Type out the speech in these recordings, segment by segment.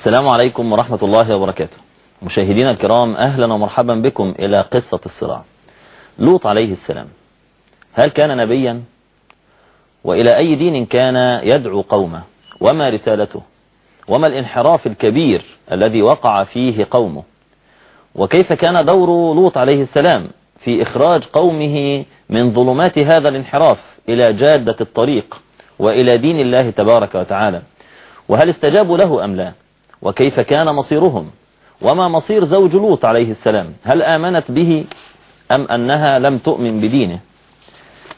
السلام عليكم ورحمة الله وبركاته. مشاهدينا الكرام أهلا ومرحبا بكم إلى قصة الصراع. لوط عليه السلام هل كان نبيا؟ وإلى أي دين كان يدعو قومه؟ وما رسالته؟ وما الانحراف الكبير الذي وقع فيه قومه؟ وكيف كان دور لوط عليه السلام في إخراج قومه من ظلمات هذا الانحراف إلى جادة الطريق وإلى دين الله تبارك وتعالى؟ وهل استجابوا له أم لا؟ وكيف كان مصيرهم؟ وما مصير زوج لوط عليه السلام؟ هل آمنت به أم أنها لم تؤمن بدينه؟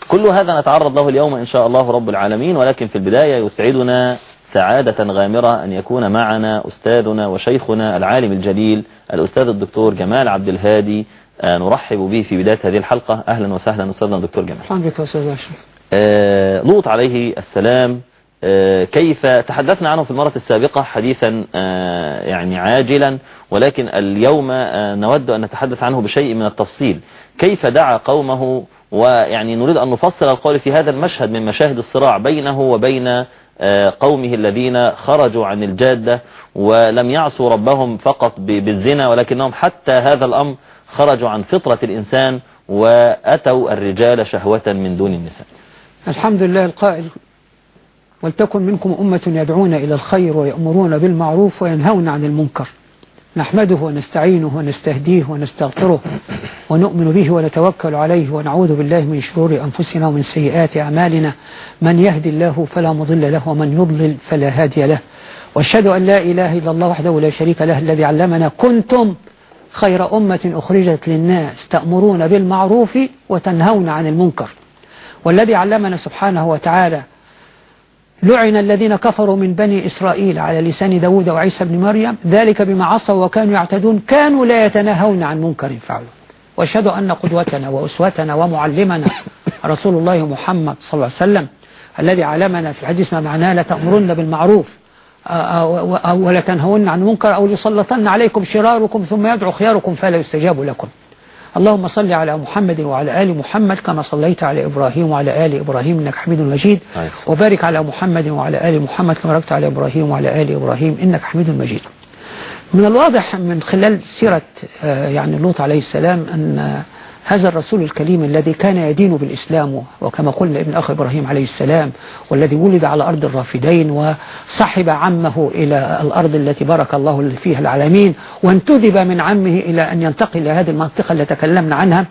كل هذا نتعرض له اليوم إن شاء الله رب العالمين ولكن في البداية يسعدنا سعادة غامرة أن يكون معنا أستاذنا وشيخنا العالم الجليل الأستاذ الدكتور جمال عبد الهادي. نرحب به في بداية هذه الحلقة. أهلا وسهلا أستاذنا الدكتور جمال. آه لوط عليه السلام آه كيف تحدثنا عنه في المرة السابقة حديثا آه يعني عاجلا ولكن اليوم نود أن نتحدث عنه بشيء من التفصيل. كيف دعا قومه؟ ويعني نريد أن نفصل القول في هذا المشهد من مشاهد الصراع بينه وبين قومه الذين خرجوا عن الجادة ولم يعصوا ربهم فقط بالزنا ولكنهم حتى هذا الأمر خرجوا عن فطرة الإنسان وأتوا الرجال شهوة من دون النساء. الحمد لله القائل ولتكن منكم أمة يدعون إلى الخير ويأمرون بالمعروف وينهون عن المنكر. نحمده ونستعينه ونستهديه ونستغفره ونؤمن به ونتوكل عليه ونعوذ بالله من شرور أنفسنا ومن سيئات أعمالنا. من يهدي الله فلا مضل له ومن يضلل فلا هادي له. وأشهد أن لا إله إلا الله وحده لا شريك له الذي علمنا كنتم خير أمة أخرجت للناس تأمرون بالمعروف وتنهون عن المنكر. والذي علمنا سبحانه وتعالى لعن الذين كفروا من بني إسرائيل على لسان داود وعيسى بن مريم ذلك بما عصوا وكانوا يعتدون كانوا لا يتناهون عن منكر فعلوا. واشهد أن قدوتنا وأسوتنا ومعلمنا رسول الله محمد صلى الله عليه وسلم الذي علمنا في الحديث ما معناه لتأمرن بالمعروف أو لتنهون عن منكر أو ليسلطن عليكم شراركم ثم يدعو خياركم فلا يستجاب لكم. اللهم صل على محمد وعلى آل محمد كما صليت على إبراهيم وعلى آل إبراهيم إنك حميد مجيد. وبارك على محمد وعلى آل محمد كما باركت على إبراهيم وعلى آل إبراهيم إنك حميد مجيد. من الواضح من خلال سيرة يعني لوط عليه السلام أن هذا الرسول الكريم الذي كان يدين بالإسلام وكما قلنا ابن أخ إبراهيم عليه السلام والذي ولد على أرض الرافدين وصحب عمه إلى الأرض التي بارك الله فيها العالمين وانتدب من عمه إلى أن ينتقل إلى هذه المنطقة التي تكلمنا عنها.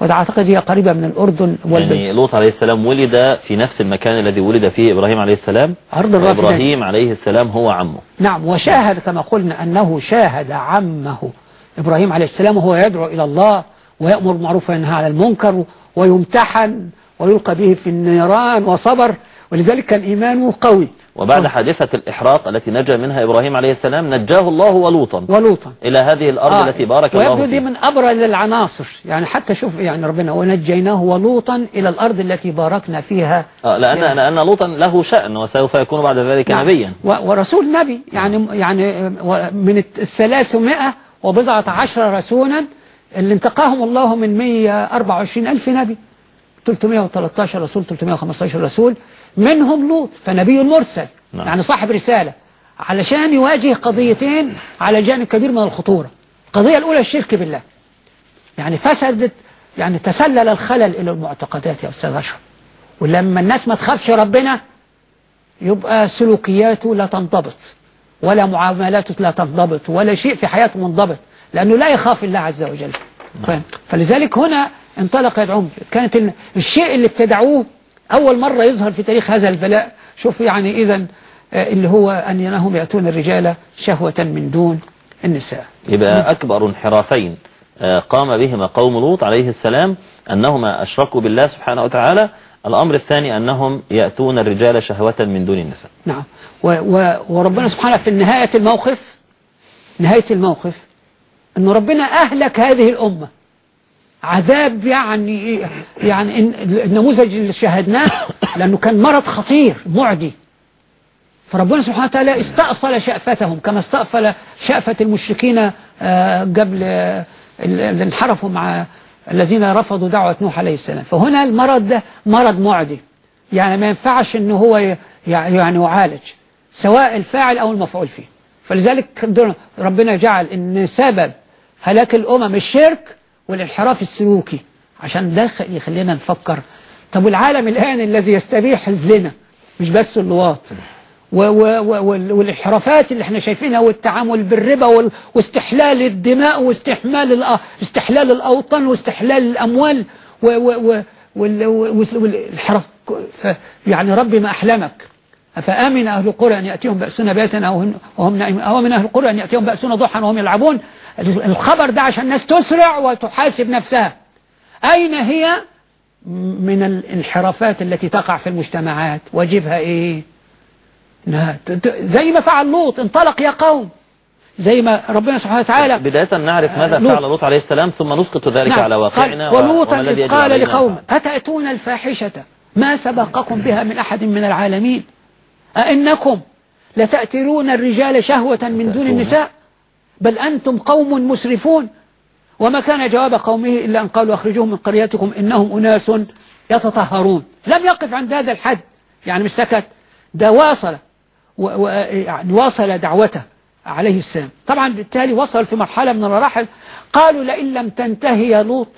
وأعتقد هي قريبة من الأردن يعني لوط عليه السلام ولد في نفس المكان الذي ولد فيه إبراهيم عليه السلام. أرض الرافدين. إبراهيم عليه السلام هو عمه. نعم وشاهد كما قلنا أنه شاهد عمه. إبراهيم عليه السلام وهو يدعو إلى الله ويأمر بالمعروف وينهى عن المنكر ويمتحن ويلقى به في النيران وصبر ولذلك كان إيمانه قوي. وبعد حادثة الإحراق التي نجا منها إبراهيم عليه السلام نجاه الله ولوطا. ولوطا. إلى هذه الأرض آه. التي بارك الله فيها دي من أبرز العناصر. يعني حتى شوف يعني ربنا ونجيناه ولوطا إلى الأرض التي باركنا فيها آه لأن, لأن لوطا له شأن وسوف يكون بعد ذلك نعم. نبيا. ورسول نبي. يعني يعني من الثلاثمائة وبضعة عشر رسولا اللي انتقاهم الله من 124 ألف نبي. 313 رسول 315 رسول منهم لوط فنبي مرسل. نعم. يعني صاحب رسالة. علشان يواجه قضيتين على جانب كبير من الخطورة. القضية الأولى الشرك بالله. يعني فسدت يعني تسلل الخلل إلى المعتقدات يا أستاذ أشرف. ولما الناس ما تخافش ربنا يبقى سلوكياته لا تنضبط ولا معاملاته لا تنضبط ولا شيء في حياته منضبط. لأنه لا يخاف الله عز وجل. نعم. فلذلك هنا انطلق يدعوهم كانت الشيء اللي ابتدعوه أول مرة يظهر في تاريخ هذا البلاء. شوف يعني إذا اللي هو أن ينهم يأتون الرجال شهوة من دون النساء. يبقى أكبر انحرافين قام بهما قوم لوط عليه السلام أنهما أشركوا بالله سبحانه وتعالى. الأمر الثاني أنهم يأتون الرجال شهوة من دون النساء. نعم. و و وربنا سبحانه في نهاية الموقف نهاية الموقف أن ربنا أهلك هذه الأمة. عذاب يعني يعني النموذج اللي شاهدناه لأنه كان مرض خطير معدي. فربنا سبحانه وتعالى استأصل شأفتهم كما استأصل شأفة المشركين قبل اللي انحرفوا مع الذين رفضوا دعوة نوح عليه السلام. فهنا المرض ده مرض معدي. يعني ما ينفعش ان هو يعني يعالج سواء الفاعل أو المفعول فيه. فلذلك ربنا جعل إن سبب هلاك الأمم الشرك والانحراف السلوكي. عشان ده يخلينا نفكر. طب والعالم الآن الذي يستبيح الزنا مش بس اللواط. والانحرافات اللي إحنا شايفينها والتعامل بالربا واستحلال الدماء واستحمال استحلال الأوطان واستحلال الأموال والانحراف. يعني ربي ما أحلمك. أفآمن أهل القرى أن يأتيهم بأسنا بيتا أو هم- نائمون؟ أو من أهل القرى أن يأتيهم بأسنا ضحى وهم يلعبون؟ الخبر ده عشان الناس تسرع وتحاسب نفسها. أين هي؟ من الانحرافات التي تقع في المجتمعات. واجبها إيه؟ زي ما فعل لوط انطلق يا قوم. زي ما ربنا سبحانه وتعالى بداية نعرف ماذا لوط. فعل لوط عليه السلام ثم نسقط ذلك على واقعنا ولوطا إذ قال لقوم أن أتأتون الفاحشة؟ ما سبقكم بها من أحد من العالمين. أئنكم لتأترون الرجال شهوة من دون. النساء؟ بل أنتم قوم مسرفون. وما كان جواب قومه إلا أن قالوا أخرجوهم من قريتكم إنهم أناس يتطهرون. لم يقف عند هذا الحد. يعني مش سكت. ده واصل. يعني واصل دعوته عليه السلام. طبعا بالتالي وصل في مرحلة من المراحل. قالوا لئن لم تنتهي يا لوط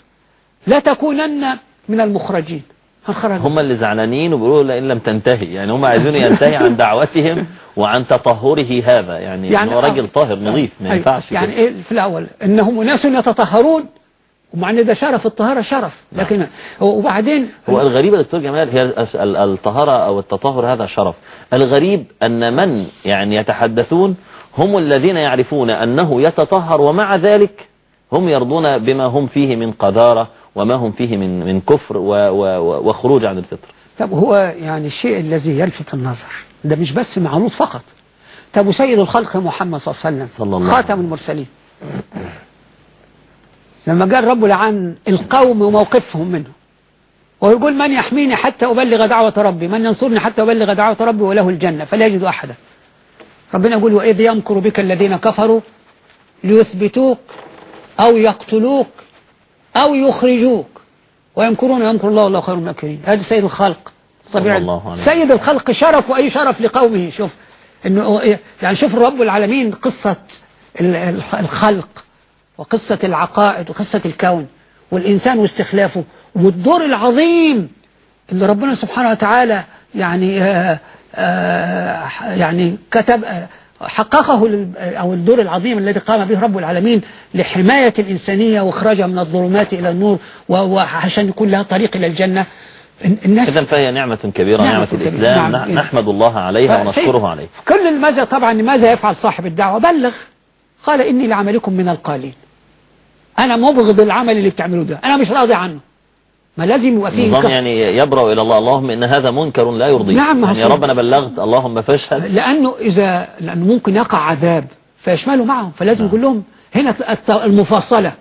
لتكونن من المخرجين. هنخرج هم اللي زعلانين وبيقولوا لئن لم تنتهي. يعني هم عايزين ينتهي عن دعوتهم وعن تطهره هذا. يعني, يعني هو راجل آه. طاهر نظيف ما أيوة. ينفعش يعني كده. إيه في الأول؟ إنهم أناس يتطهرون ومع أن ده شرف الطهارة شرف. لكن وبعدين هو الغريب يا دكتور جمال هي ال- ال- الطهارة أو التطهر هذا شرف. الغريب أن من يعني يتحدثون؟ هم الذين يعرفون أنه يتطهر ومع ذلك هم يرضون بما هم فيه من قذارة وما هم فيه من من كفر و و و وخروج عن الفطر. طب هو يعني الشيء الذي يلفت النظر ده مش بس مع لوط فقط. طب وسيد الخلق محمد صلى الله عليه وسلم خاتم المرسلين. لما قال رب لعن القوم وموقفهم منه ويقول من يحميني حتى أبلغ دعوة ربي من ينصرني حتى أبلغ دعوة ربي وله الجنة فلا يجد أحدا. ربنا يقول وإذ يمكر بك الذين كفروا ليثبتوك أو يقتلوك أو يخرجوك ويمكرون ويمكر الله والله خير الماكرين. هذا سيد الخلق. طبيعي سيد الخلق شرف وأي شرف لقومه. شوف إنه يعني شوف رب العالمين قصة ال- ال- الخلق وقصة العقائد وقصة الكون والإنسان واستخلافه والدور العظيم اللي ربنا سبحانه وتعالى يعني آه آه يعني كتب حققه أو الدور العظيم الذي قام به رب العالمين لحماية الإنسانية وإخراجها من الظلمات إلى النور وعشان يكون لها طريق إلى الجنة. الناس إذا فهي نعمة كبيرة نعمة نعمة. الإسلام نعم. نح- نحمد الله عليها ونشكره عليه كل ماذا طبعا ماذا يفعل صاحب الدعوة؟ بلغ. قال إني لعملكم من القالين أنا مبغض العمل اللي بتعملوه ده. أنا مش راضي عنه. ما لازم يبقى فيه نظام يعني يبرأ إلى الله. اللهم إن هذا منكر لا يرضي نعم، ما يعني يا رب أنا بلغت. اللهم فاشهد. لأنه إذا لأنه ممكن يقع عذاب فيشمله معهم. فلازم نعم. يقول لهم هنا المفاصلة.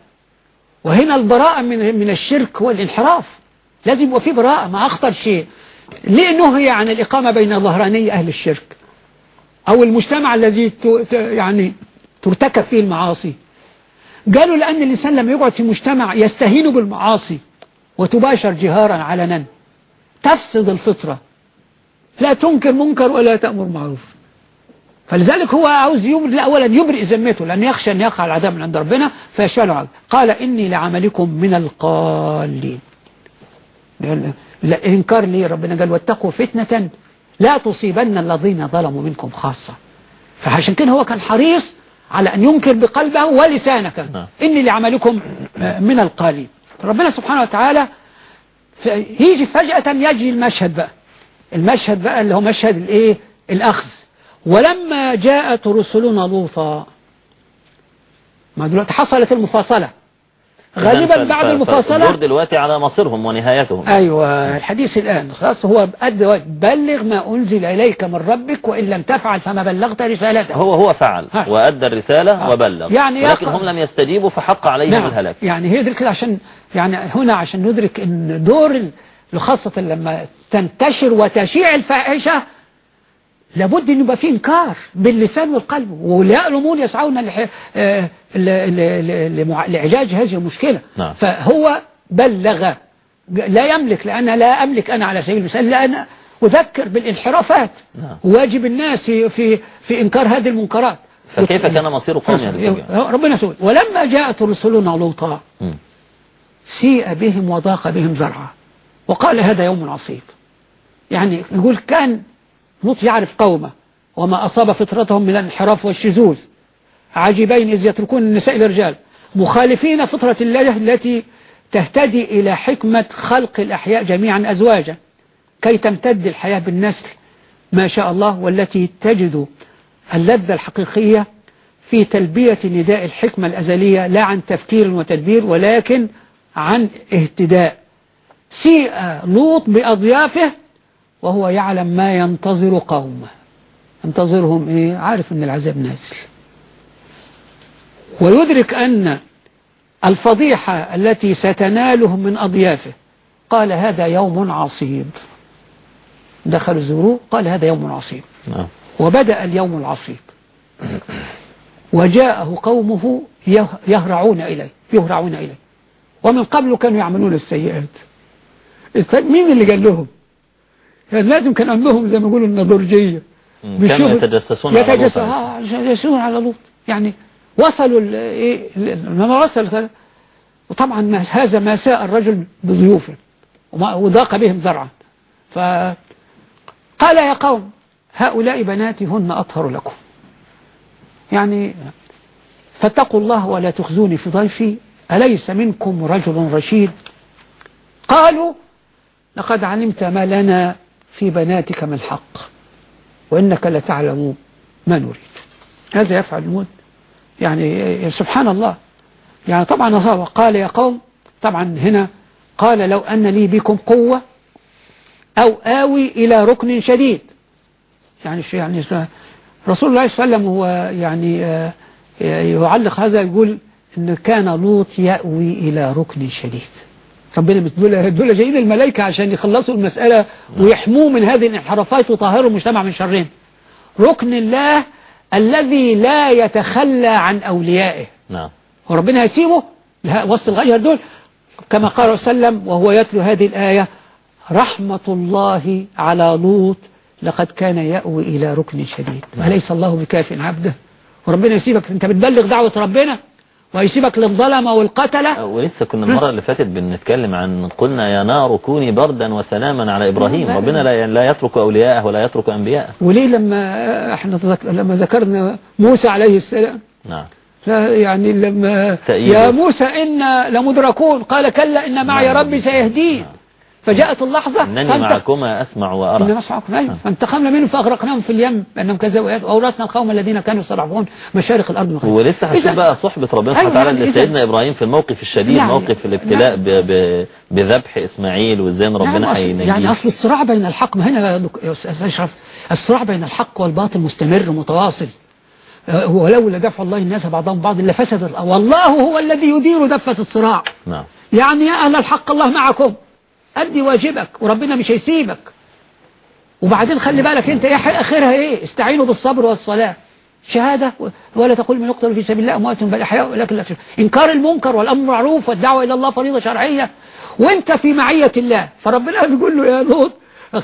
وهنا البراءة من من الشرك والانحراف. لازم يبقى في براءة ما أخطر شيء. ليه نهي عن الإقامة بين ظهراني أهل الشرك؟ أو المجتمع الذي يعني ترتكب فيه المعاصي؟ قالوا لأن الإنسان لما يقعد في مجتمع يستهين بالمعاصي. وتباشر جهارا علنا تفسد الفطرة. لا تنكر منكر ولا تأمر معروف فلذلك هو عاوز يبرئ أولا يبرئ ذمته لأن يخشى أن يقع العذاب من عند ربنا عذاب قال إني لعملكم من القالين. لا إنكار ليه ربنا قال واتقوا فتنة لا تصيبن الذين ظلموا منكم خاصة. فعشان كده هو كان حريص على أن ينكر بقلبه ولسانه نعم. إني لعملكم من القالين. ربنا سبحانه وتعالى يجي فجأة يجي المشهد بقى. المشهد بقى اللي هو مشهد الايه؟ الأخذ. ولما جاءت رسلنا لوطا. ما دلوقتي حصلت المفاصلة. غالبا بعد المفاصلة فالدور دلوقتي على مصيرهم ونهايتهم. أيوة الحديث الآن. خلاص هو بقد بلغ ما أنزل إليك من ربك وإن لم تفعل فما بلغت رسالته. هو هو فعل ها. وأدى الرسالة آه. وبلغ. يعني ولكن هم لم يستجيبوا فحق عليهم الهلاك. يعني هي كده عشان يعني هنا عشان ندرك إن دور خاصة لما تنتشر وتشيع الفاحشة لابد إن يبقى فيه إنكار باللسان والقلب. الأمور يسعون لح- آه، لعلاج هذه المشكلة. نعم. فهو بلغ. لا يملك لأن لا أملك أنا على سبيل المثال لأن أذكر بالانحرافات. نعم. واجب الناس في, في, في إنكار هذه المنكرات. فكيف كان مصير قوم أهل ربنا سؤال ولما جاءت رسلنا لوطا. سيء بهم وضاق بهم زرعا. وقال هذا يوم عصيب. يعني يقول كان لوط يعرف قومه وما أصاب فطرتهم من الانحراف والشذوذ. عجيبين إذ يتركون النساء للرجال مخالفين فطرة الله التي تهتدي إلى حكمة خلق الأحياء جميعا أزواجا. كي تمتد الحياة بالنسل ما شاء الله والتي تجد اللذة الحقيقية في تلبية نداء الحكمة الأزلية لا عن تفكير وتدبير ولكن عن اهتداء. سيء لوط بأضيافه وهو يعلم ما ينتظر قومه. ينتظرهم إيه؟ عارف إن العذاب نازل. ويدرك أن الفضيحة التي ستنالهم من أضيافه قال هذا يوم عصيب. دخلوا زوروه قال هذا يوم عصيب. نعم. وبدأ اليوم العصيب. وجاءه قومه يهرعون إليه يهرعون إليه. ومن قبل كانوا يعملون السيئات. مين اللي قال لهم؟ يعني لازم كان عندهم زي ما يقولوا النضرجية كانوا يتجسسون على لوط. يتجسسون على لوط. يعني وصلوا إيه لما وصل وطبعا هذا ما ساء الرجل بضيوفه وضاق بهم زرعا. فقال يا قوم هؤلاء بناتي هن أطهر لكم. يعني فاتقوا الله ولا تخزوني في ضيفي أليس منكم رجل رشيد؟ قالوا لقد علمت ما لنا في بناتك من حق وإنك لتعلم ما نريد. هذا يفعل الموت يعني سبحان الله. يعني طبعا قال يا قوم طبعا هنا قال لو أن لي بكم قوة أو آوي إلى ركن شديد. يعني يعني رسول الله صلى الله عليه وسلم هو يعني آه، يعلق هذا يقول إن كان لوط يأوي إلى ركن شديد. ربنا بتقول دول جايين الملائكة عشان يخلصوا المسألة ويحموه من هذه الانحرافات وطهروا المجتمع من شرين ركن الله الذي لا يتخلى عن أوليائه. نعم. وربنا يسيبه. وسط الغير دول. كما قال وسلم وهو يتلو هذه الآية رحمة الله على لوط لقد كان يأوي إلى ركن شديد. أليس الله بكاف عبده. وربنا يسيبك. أنت بتبلغ دعوة ربنا ويسيبك للظلمة والقتلة أه، ولسه كنا المرة اللي فاتت بنتكلم عن قلنا يا نار كوني بردا وسلاما على إبراهيم. ربنا لا لا يترك أولياءه ولا يترك أنبياءه وليه لما إحنا لما ذكرنا موسى عليه السلام نعم يعني لما يا موسى إنا لمدركون قال كلا إن معي نعم. ربي سيهدين نعم. فجاءت اللحظة إنني معكما أسمع وأرى. إنما أسمعكم أيوة فانتقمنا منهم فأغرقناهم في اليم لأنهم كذبوا. وأورثنا القوم الذين كانوا يصرفون مشارق الأرض مخير ولسه هشوف بقى صحبة ربنا سبحانه أيوة وتعالى لسيدنا إبراهيم في الموقف الشديد يعني موقف الابتلاء نعم بذبح إسماعيل وإزاي ربنا نعم هينجيه. يعني أصل الصراع بين الحق ما هنا يا أستاذ أشرف الصراع بين الحق والباطل مستمر متواصل. أه، ولولا دفع الله الناس بعضهم بعض لفسد والله هو الذي يدير دفة الصراع. نعم. يعني يا أهل الحق الله معكم. أدي واجبك وربنا مش هيسيبك. وبعدين خلي بالك أنت إيه آخرها إيه؟ استعينوا بالصبر والصلاة. شهادة ولا تقول من يقتل في سبيل الله أموات بل أحياء ولكن لا إنكار المنكر والأمر معروف والدعوة إلى الله فريضة شرعية. وأنت في معية الله. فربنا بيقول له يا لوط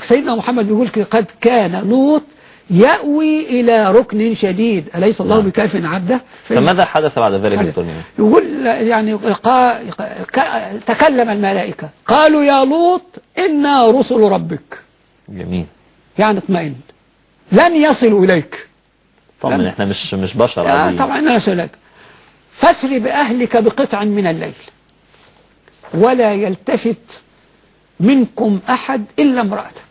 سيدنا محمد بيقول قد كان لوط يأوي إلى ركن شديد. أليس الله نعم. بكاف عبده؟ فماذا حدث بعد ذلك دكتور يقول يعني قا... تكلم الملائكة. قالوا يا لوط إنا رسل ربك. جميل. يعني اطمئن لن يصلوا إليك. طبعا إحنا مش مش بشر عادي طبعا أنا لك فاسر بأهلك بقطع من الليل. ولا يلتفت منكم أحد إلا امرأتك.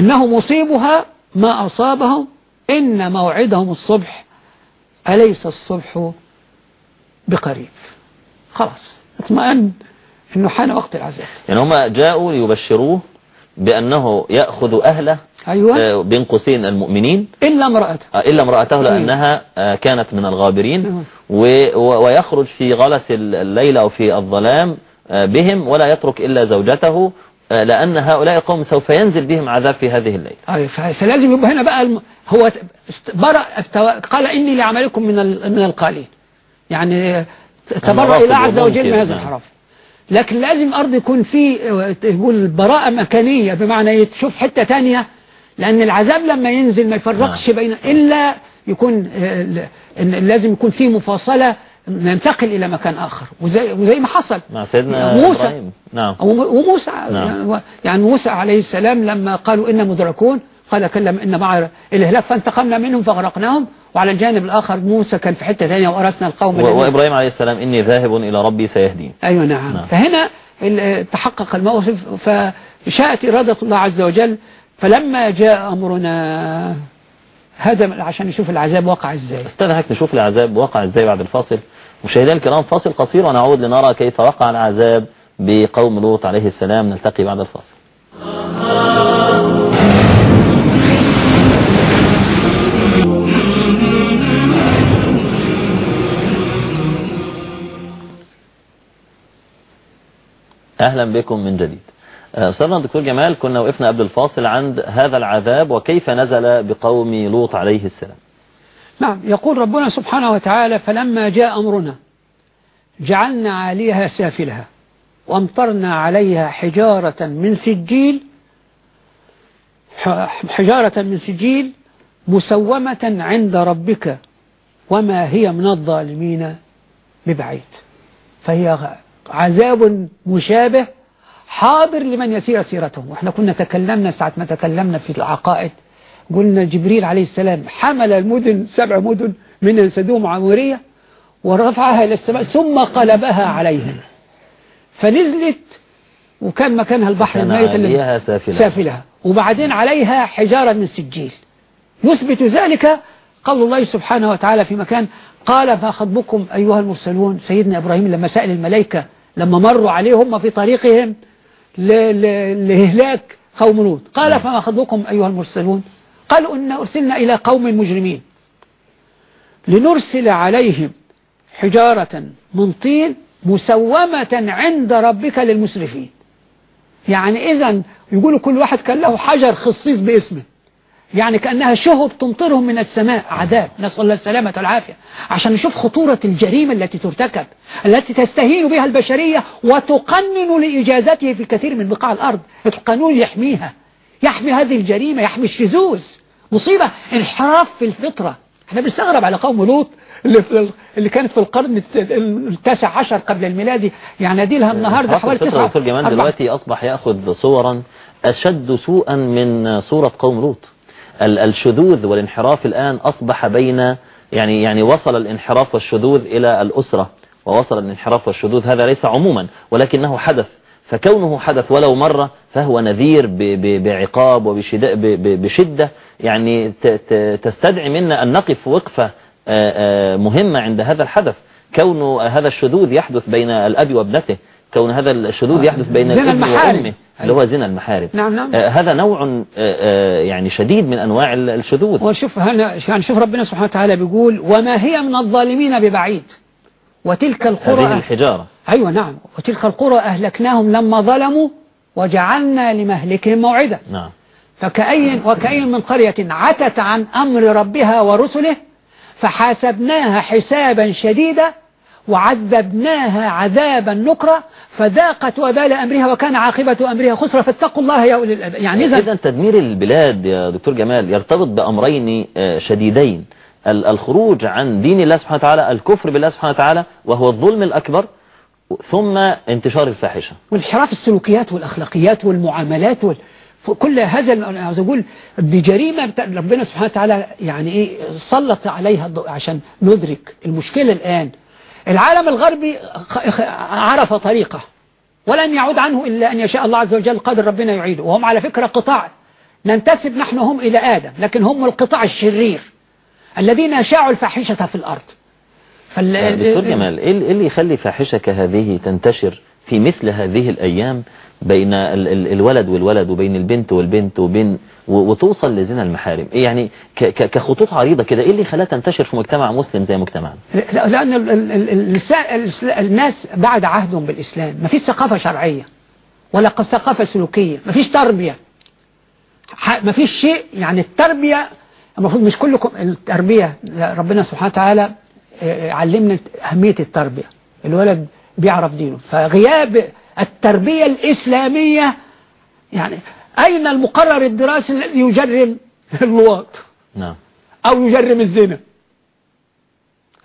إنه مصيبها ما أصابهم إن موعدهم الصبح أليس الصبح بقريب؟ خلاص اطمئن إنه حان وقت العذاب. يعني هم جاءوا ليبشروه بأنه يأخذ أهله أيوة. آه، بين قوسين المؤمنين. إلا امرأته. آه، إلا امرأته أيوة. لأنها آه، كانت من الغابرين. ويخرج في غلس الليل أو في الظلام بهم ولا يترك إلا زوجته لأن هؤلاء قوم سوف ينزل بهم عذاب في هذه الليل أي فلازم يبقى هنا بقى الم... هو برأ قال إني لعملكم من من القالين يعني تبرأ إلى عز وجل من هذا نعم. الحرف لكن لازم أرض يكون في يقول براءة مكانية بمعنى تشوف حتة تانية لأن العذاب لما ينزل ما يفرقش نعم. بين إلا يكون آه، لازم يكون في مفاصلة ننتقل إلى مكان آخر. وزي, وزي ما حصل. مع سيدنا موسى. إبراهيم. نعم. وموسى نعم. يعني موسى عليه السلام لما قالوا إن مدركون قال كلم إن مع الإهلاك فانتقمنا منهم فغرقناهم. وعلى الجانب الآخر موسى كان في حتة ثانية وأرسنا القوم و- وإبراهيم عليه السلام إني ذاهب إلى ربي سيهدين. أيوة نعم, نعم. فهنا تحقق الموقف فشاءت إرادة الله عز وجل. فلما جاء أمرنا هذا عشان نشوف العذاب وقع إزاي. استنى هيك نشوف العذاب وقع إزاي بعد الفاصل. مشاهدينا الكرام فاصل قصير ونعود لنرى كيف وقع العذاب بقوم لوط عليه السلام. نلتقي بعد الفاصل. أهلا بكم من جديد. أستاذنا الدكتور جمال كنا وقفنا قبل الفاصل عند هذا العذاب وكيف نزل بقوم لوط عليه السلام. نعم يقول ربنا سبحانه وتعالى فلما جاء أمرنا جعلنا عاليها سافلها وأمطرنا عليها حجارة من سجيل حجارة من سجيل مسومة عند ربك وما هي من الظالمين ببعيد. فهي عذاب مشابه حاضر لمن يسير سيرتهم وإحنا كنا تكلمنا ساعة ما تكلمنا في العقائد قلنا جبريل عليه السلام حمل المدن سبع مدن من سدوم وعمورية ورفعها إلى السماء ثم قلبها عليهم. فنزلت وكان مكانها البحر الميت الذي- عليها سافلها. وبعدين عليها حجارة من سجيل يثبت ذلك قول الله سبحانه وتعالى في مكان قال فخطبكم أيها المرسلون؟ سيدنا إبراهيم لما سأل الملائكة لما مروا عليهم في طريقهم لإهلاك قوم لوط. قال فما خطبكم أيها المرسلون؟ قالوا إن أرسلنا إلى قوم مجرمين لنرسل عليهم حجارة من طين مسومة عند ربك للمسرفين. يعني إذا يقولوا كل واحد كان له حجر خصيص باسمه. يعني كأنها شهب تمطرهم من السماء. عذاب. نسأل الله السلامة والعافية. عشان نشوف خطورة الجريمة التي ترتكب التي تستهين بها البشرية وتقنن لإجازته في كثير من بقاع الأرض. القانون يحميها. يحمي هذه الجريمة يحمي الشذوذ. مصيبة. انحراف في الفطرة. إحنا بنستغرب على قوم لوط اللي, اللي كانت في القرن الت- التاسع عشر قبل الميلادي. يعني دي لها النهاردة حوالي تسعة دكتور جمال. دلوقتي أصبح يأخذ صورا أشد سوءا من صورة قوم لوط. ال- الشذوذ والانحراف الآن أصبح بين يعني يعني وصل الانحراف والشذوذ إلى الأسرة. ووصل الانحراف والشذوذ. هذا ليس عموما ولكنه حدث. فكونه حدث ولو مرة فهو نذير بعقاب وبشدة يعني تستدعي منا أن نقف وقفة آه، آه، مهمة عند هذا الحدث. كون هذا الشذوذ يحدث بين الأب وابنته كون هذا الشذوذ يحدث بين الابن. وأمه اللي هو زنا المحارم. نعم، نعم. آه، هذا نوع آه، يعني شديد من أنواع ال- الشذوذ. وشوف هنا يعني شوف ربنا سبحانه وتعالى بيقول وما هي من الظالمين ببعيد. وتلك هذه القرى الحجارة. أيوة نعم. وتلك القرى أهلكناهم لما ظلموا وجعلنا لمهلكهم موعدا. نعم. فكأي وكأي من قرية عتت عن أمر ربها ورسله فحاسبناها حسابا شديدا وعذبناها عذابا نكرا فذاقت وبال أمرها وكان عاقبة أمرها. خسرا فاتقوا الله يا أولي الألباب. يعني إذا تدمير البلاد يا دكتور جمال يرتبط بأمرين آه، شديدين. الخروج عن دين الله سبحانه وتعالى الكفر بالله سبحانه وتعالى وهو الظلم الأكبر ثم انتشار الفاحشة. وانحراف السلوكيات والأخلاقيات والمعاملات وال... كل هذا أنا عاوز أقول دي جريمة. ربنا سبحانه وتعالى يعني إيه سلط عليها الضوء عشان ندرك المشكلة الآن. العالم الغربي عرف طريقه ولن يعود عنه إلا أن يشاء الله عز وجل قادر ربنا يعيده. وهم على فكرة قطاع ننتسب نحن هم إلى آدم لكن هم القطاع الشرير. الذين أشاعوا الفاحشة في الأرض. فال... دكتور جمال اللي إيه اللي يخلي فاحشة كهذه تنتشر في مثل هذه الأيام بين ال ال الولد والولد وبين البنت والبنت وبين وتوصل لزنا المحارم؟ إيه يعني كخطوط عريضة كده إيه اللي خلاها تنتشر في مجتمع مسلم زي مجتمعنا؟ لأن ال- الناس بعد عهدهم بالإسلام ما فيش ثقافة شرعية ولا ثقافة سلوكية ما فيش تربية. ما فيش شيء يعني التربية المفروض مش كلكم التربية ربنا سبحانه وتعالى آه، علمنا أهمية التربية. الولد بيعرف دينه. فغياب التربية الإسلامية يعني أين المقرر الدراسي الذي يجرم اللواط؟ نعم. أو يجرم الزنا؟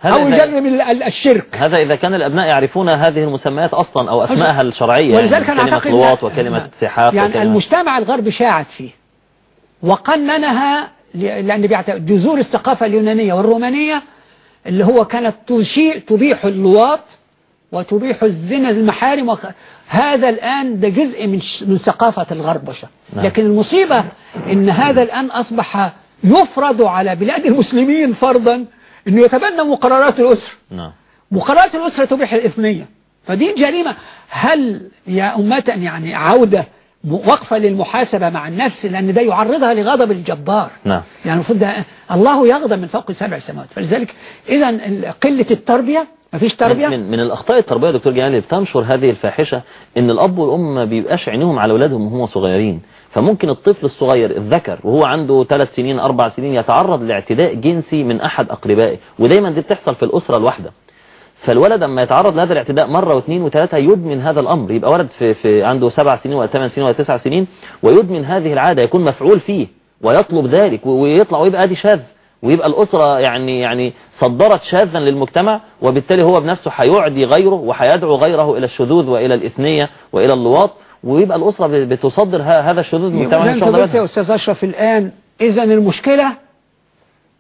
أو يجرم ال- ال- الشرك؟ هذا إذا كان الأبناء يعرفون هذه المسميات أصلا أو أسماءها الشرعية ولذلك يعني كلمة لواط وكلمة نعم. سحاق يعني وكلمة المجتمع الغربي شاعت فيه. وقننها لأن بيعت- جذور الثقافة اليونانية والرومانية اللي هو كانت تشيع تبيح اللواط وتبيح الزنا المحارم وخ... هذا الآن ده جزء من ش... من ثقافة الغرب بشر نعم. لكن المصيبة إن هذا الآن أصبح يفرض على بلاد المسلمين فرضا أنه يتبنى مقررات الأسرة نعم. مقررات الأسرة تبيح الإثمية. فدي جريمة. هل يا أمة يعني عودة وقفة للمحاسبة مع النفس لأن ده يعرضها لغضب الجبار. نعم. يعني المفروض ده الله يغضب من فوق سبع سماوات. فلذلك إذا قلة التربية مفيش تربية؟ من, من الأخطاء التربوية يا دكتور جمال اللي بتنشر هذه الفاحشة إن الأب والأم ما بيبقاش عينيهم على أولادهم وهم صغيرين. فممكن الطفل الصغير الذكر وهو عنده ثلاث سنين أربع سنين يتعرض لاعتداء جنسي من أحد أقربائه. ودايما دي بتحصل في الأسرة الواحدة. فالولد لما يتعرض لهذا الاعتداء مرة واثنين وثلاثة يدمن هذا الأمر. يبقى ولد في, في عنده سبع سنين ولا ثمان سنين ولا تسع سنين ويدمن هذه العادة يكون مفعول فيه ويطلب ذلك ويطلع ويبقى أدي شاذ. ويبقى الأسرة يعني يعني صدرت شاذا للمجتمع وبالتالي هو بنفسه هيعدي غيره وهيدعو غيره إلى الشذوذ وإلى الإثنية وإلى اللواط. ويبقى الأسرة بتصدر هذا الشذوذ مش أنت واخدة قلت يا. أستاذ أشرف الآن إذا المشكلة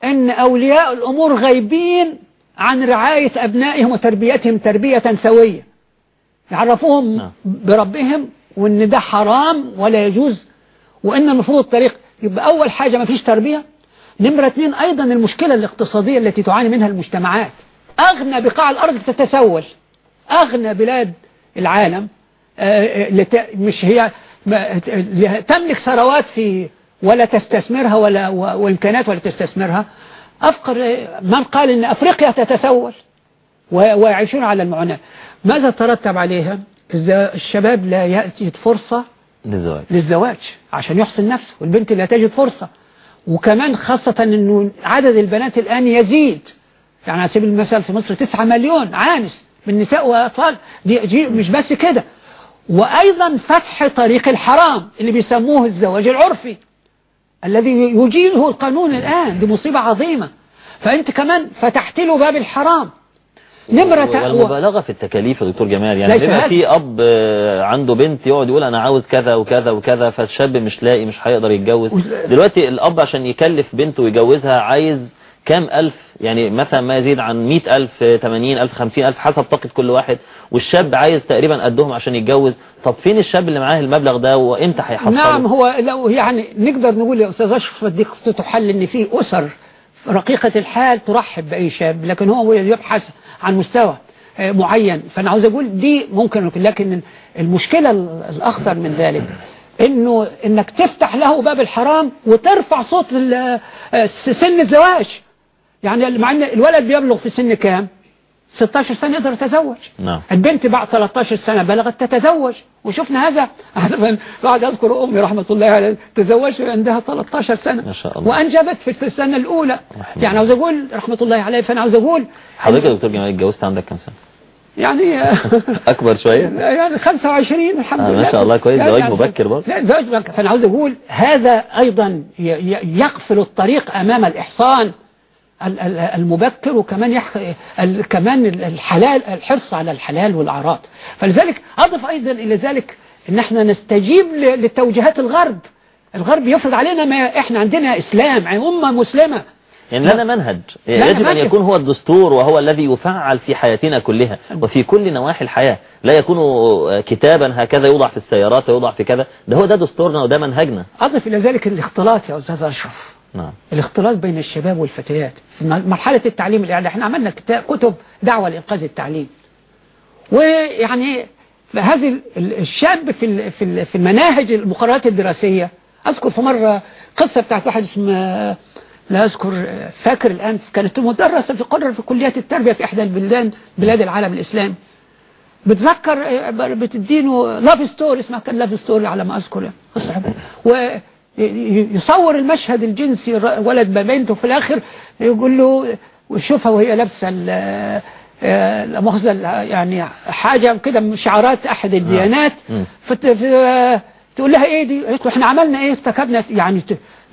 أن أولياء الأمور غايبين عن رعاية أبنائهم وتربيتهم تربية سوية. يعرفوهم نعم. بربهم وأن ده حرام ولا يجوز وأن المفروض الطريق يبقى أول حاجة ما فيش تربية. نمرة اثنين أيضا المشكلة الاقتصادية التي تعاني منها المجتمعات. أغنى بقاع الأرض تتسول. أغنى بلاد العالم آه، آه، مش هي تملك ثروات في ولا تستثمرها ولا وإمكانات ولا تستثمرها. أفقر من قال إن أفريقيا تتسول ويعيشون على المعاناة ماذا ترتب عليها إذا الشباب لا يأتي فرصة للزواج. للزواج عشان يحسن نفسه والبنت لا تجد فرصة. وكمان خاصة إنه عدد البنات الآن يزيد. يعني على سبيل المثال في مصر 9 مليون عانس من نساء وأطفال. دي دي مش بس كده. وأيضا فتح طريق الحرام اللي بيسموه الزواج العرفي. الذي يجيزه القانون الآن دي مصيبة عظيمة. فأنت كمان فتحت له باب الحرام. نمرة والمبالغة في التكاليف يا دكتور جمال يعني بيبقى هذا. في أب آه، عنده بنت يقعد يقول أنا عاوز كذا وكذا وكذا فالشاب مش لاقي مش هيقدر يتجوز. دلوقتي الأب عشان يكلف بنته ويجوزها عايز كام ألف؟ يعني مثلا ما يزيد عن مئة ألف تمانين ألف خمسين ألف حسب طاقة كل واحد. والشاب عايز تقريبا قدهم عشان يتجوز. طب فين الشاب اللي معاه المبلغ ده وإمتى هيحصله؟ نعم هو لو يعني نقدر نقول يا أستاذ أشرف دي خطته حل إن في أسر رقيقة الحال ترحب بأي شاب لكن هو يبحث عن مستوى معين. فأنا عاوز أقول دي ممكن لكن المشكلة الأخطر من ذلك إنه إنك تفتح له باب الحرام وترفع صوت سن الزواج. يعني مع إن الولد بيبلغ في سن كام؟ 16 سنة يقدر يتزوج. نعم. البنت بعد 13 سنة بلغت تتزوج. وشفنا هذا. بعد أذكر أمي رحمة الله عليها تزوجت عندها 13 سنة. ما شاء الله. وأنجبت في السنة الأولى. رحمة يعني عاوز أقول رحمة الله عليه فأنا عاوز أقول حضرتك يا دكتور جمال اتجوزت عندك كام سنة؟ يعني أكبر شوية. يعني 25 الحمد آه، لله. ما شاء الله كويس. زواج يعني- مبكر برضه. لا زواج مبكر. فأنا عاوز أقول هذا أيضا يقفل الطريق أمام الإحصان. ال- ال- المبكر وكمان يح... كمان الحلال الحرص على الحلال والأعراض. فلذلك أضف أيضا إلى ذلك أن إحنا نستجيب. لتوجيهات الغرب. الغرب يفرض علينا ما إحنا عندنا إسلام يعني أمة مسلمة. يعني لنا منهج. يجب أن. يكون هو الدستور وهو الذي يفعل في حياتنا كلها وفي كل نواحي الحياة. لا يكون كتابا هكذا يوضع في السيارات ويوضع في كذا. ده هو ده دستورنا وده منهجنا. أضف إلى ذلك الاختلاط يا أستاذ أشرف. نعم. الاختلاط بين الشباب والفتيات. في مرحلة التعليم الإعلامي إحنا عملنا كتب دعوة لإنقاذ التعليم. ويعني هذه ال- ال- الشاب في في ال- في المناهج المقررات الدراسية أذكر في مرة قصة بتاعت واحد اسمه لا أذكر فاكر الآن كانت مدرسة في قرر في كليات التربية في إحدى البلدان بلاد العالم الإسلامي بتذكر بتدينه Love Story اسمها كان Love Story على ما أذكر. قصة ويصور المشهد الجنسي ولد ببنته في الآخر يقول له وشوفها وهي لابسة ال- آه، مؤاخذة يعني حاجة كده من شعارات أحد الديانات. فت... ف- تقول لها إيه دي؟ قالت له إحنا عملنا إيه؟ ارتكبنا يعني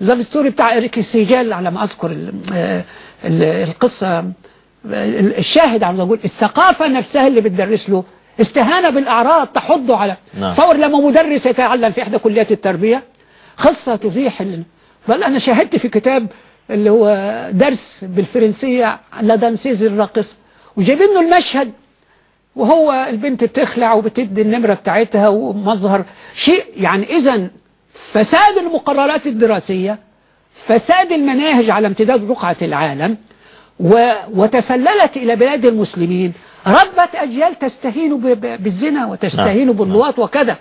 ال Love Story بتاع اريك سيجال على ما أذكر ال... آه، ال... القصة الشاهد عاوز أقول الثقافة نفسها اللي بتدرس له استهانة بالأعراض تحضه على نعم. تصور لما مدرس يتعلم في إحدى كليات التربية. خاصة تزيح. بل أنا شاهدت في كتاب اللي هو درس بالفرنسية la danseuse الراقصة وجايبين له المشهد وهو البنت بتخلع وبتدي النمرة بتاعتها ومظهر شيء يعني إذا فساد المقررات الدراسية فساد المناهج على امتداد رقعة العالم. وتسللت إلى بلاد المسلمين ربت أجيال تستهين. بالزنا وتستهين نعم. باللواط وكذا.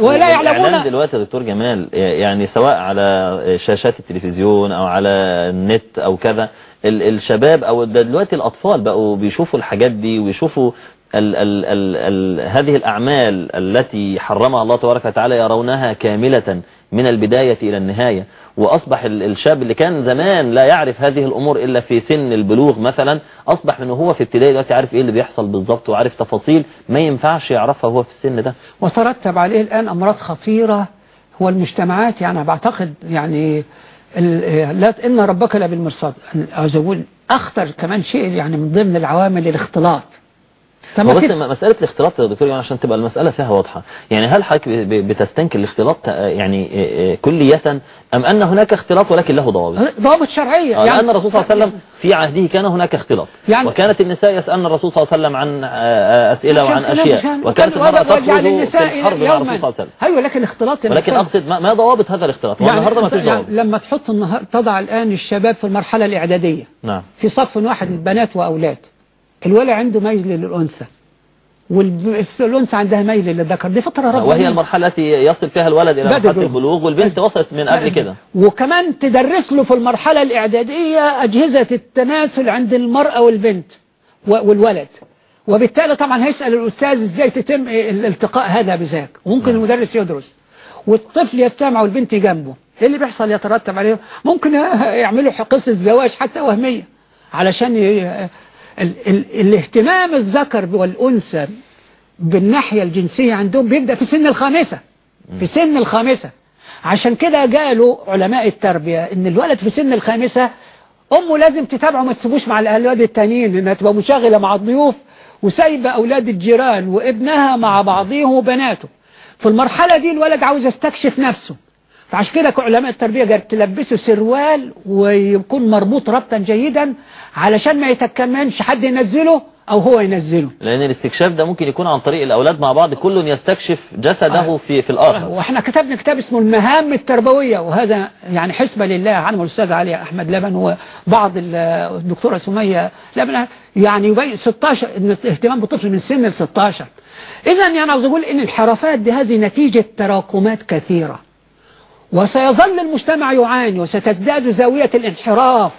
ولا يعلمون دلوقتي يا دكتور جمال يعني سواء على شاشات التلفزيون أو على النت أو كذا ال- الشباب أو دلوقتي الأطفال بقوا بيشوفوا الحاجات دي ويشوفوا ال ال ال ال هذه الأعمال التي حرمها الله تبارك وتعالى يرونها كاملة. من البداية إلى النهاية. وأصبح ال- الشاب اللي كان زمان لا يعرف هذه الأمور إلا في سن البلوغ مثلا أصبح من هو في ابتدائي دلوقتي عارف إيه اللي بيحصل بالظبط وعارف تفاصيل ما ينفعش يعرفها وهو في السن ده. وترتب عليه الآن أمراض خطيرة هو المجتمعات يعني بعتقد يعني لا إن ربك لبالمرصاد أقول أخطر كمان شيء يعني من ضمن العوامل الاختلاط. هو بس مسألة الاختلاط يا دكتور يعني عشان تبقى المسألة فيها واضحة. يعني هل حضرتك بتستنكر الاختلاط آه، يعني آه، آه، كلية أم أن هناك اختلاط ولكن له ضوابط؟ ضوابط شرعية. آه، لأن الرسول صلى الله عليه وسلم في عهده كان هناك اختلاط. يعني- وكانت النساء يسألن الرسول صلى الله عليه وسلم عن أسئلة وعن أشياء. وكانت وكان المرأة تخرج في النساء الحرب مع. الرسول صلى الله عليه وسلم. أيوة لكن الاختلاط يا ولكن. أقصد ما ضوابط هذا الاختلاط؟ يعني والنهاردة ما فيش يعني ضوابط لما تحط النهار تضع الآن الشباب في المرحلة الإعدادية نعم. في صف واحد البنات وأولاد الولد عنده ميل للأنثى. والأنثى عندها ميل للذكر. دي فترة ربانية وهي المرحلة التي يصل فيها الولد إلى مرحلة البلوغ. والبنت وصلت من قبل كده. وكمان تدرس له في المرحلة الإعدادية أجهزة التناسل عند المرأة والبنت والولد. وبالتالي طبعا هيسأل الأستاذ إزاي تتم الالتقاء هذا بذاك. وممكن المدرس يدرس. والطفل يستمع والبنت جنبه إيه اللي بيحصل يترتب عليه؟ ممكن يعملوا قصة زواج حتى وهمية علشان. ال... ال... الاهتمام الذكر والأنثى بالناحية الجنسية عندهم بيبدأ في سن الخامسة. في سن الخامسة. عشان كده قالوا علماء التربية إن الولد في سن الخامسة أمه لازم تتابعه ما تسيبوش مع الاولاد التانيين لأنها تبقى مشاغلة مع الضيوف وسايبة أولاد الجيران وابنها مع بعضهم وبناته. في المرحلة دي الولد عاوز يستكشف نفسه. فعشان كده علماء التربية قالت تلبسه سروال ويكون مربوط ربطا جيدا علشان ما يتكمنش حد ينزله أو هو ينزله. لأن الاستكشاف ده ممكن يكون عن طريق الأولاد مع بعض كل يستكشف جسده آه. في في الآخر. وإحنا كتبنا كتاب اسمه المهام التربوية وهذا يعني حسبة لله عنه الأستاذ علي أحمد لبن وبعض ال- الدكتورة سمية لبن. يعني يبين 16 إن الاهتمام بالطفل من سن ال 16 إذا يعني عاوز أقول إن الانحرافات دي هذه نتيجة تراكمات كثيرة. وسيظل المجتمع يعاني وستزداد زاوية الانحراف.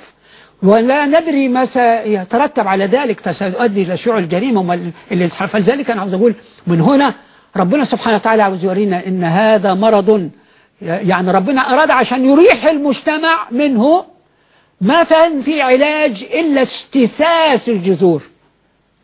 ولا ندري ما سيترتب على ذلك سيؤدي إلى شيوع الجريمة اللي فلذلك أنا عاوز أقول من هنا ربنا سبحانه وتعالى عاوز يورينا إن هذا مرض يعني ربنا أراد عشان يريح المجتمع منه ما كان في علاج إلا اجتثاث الجذور.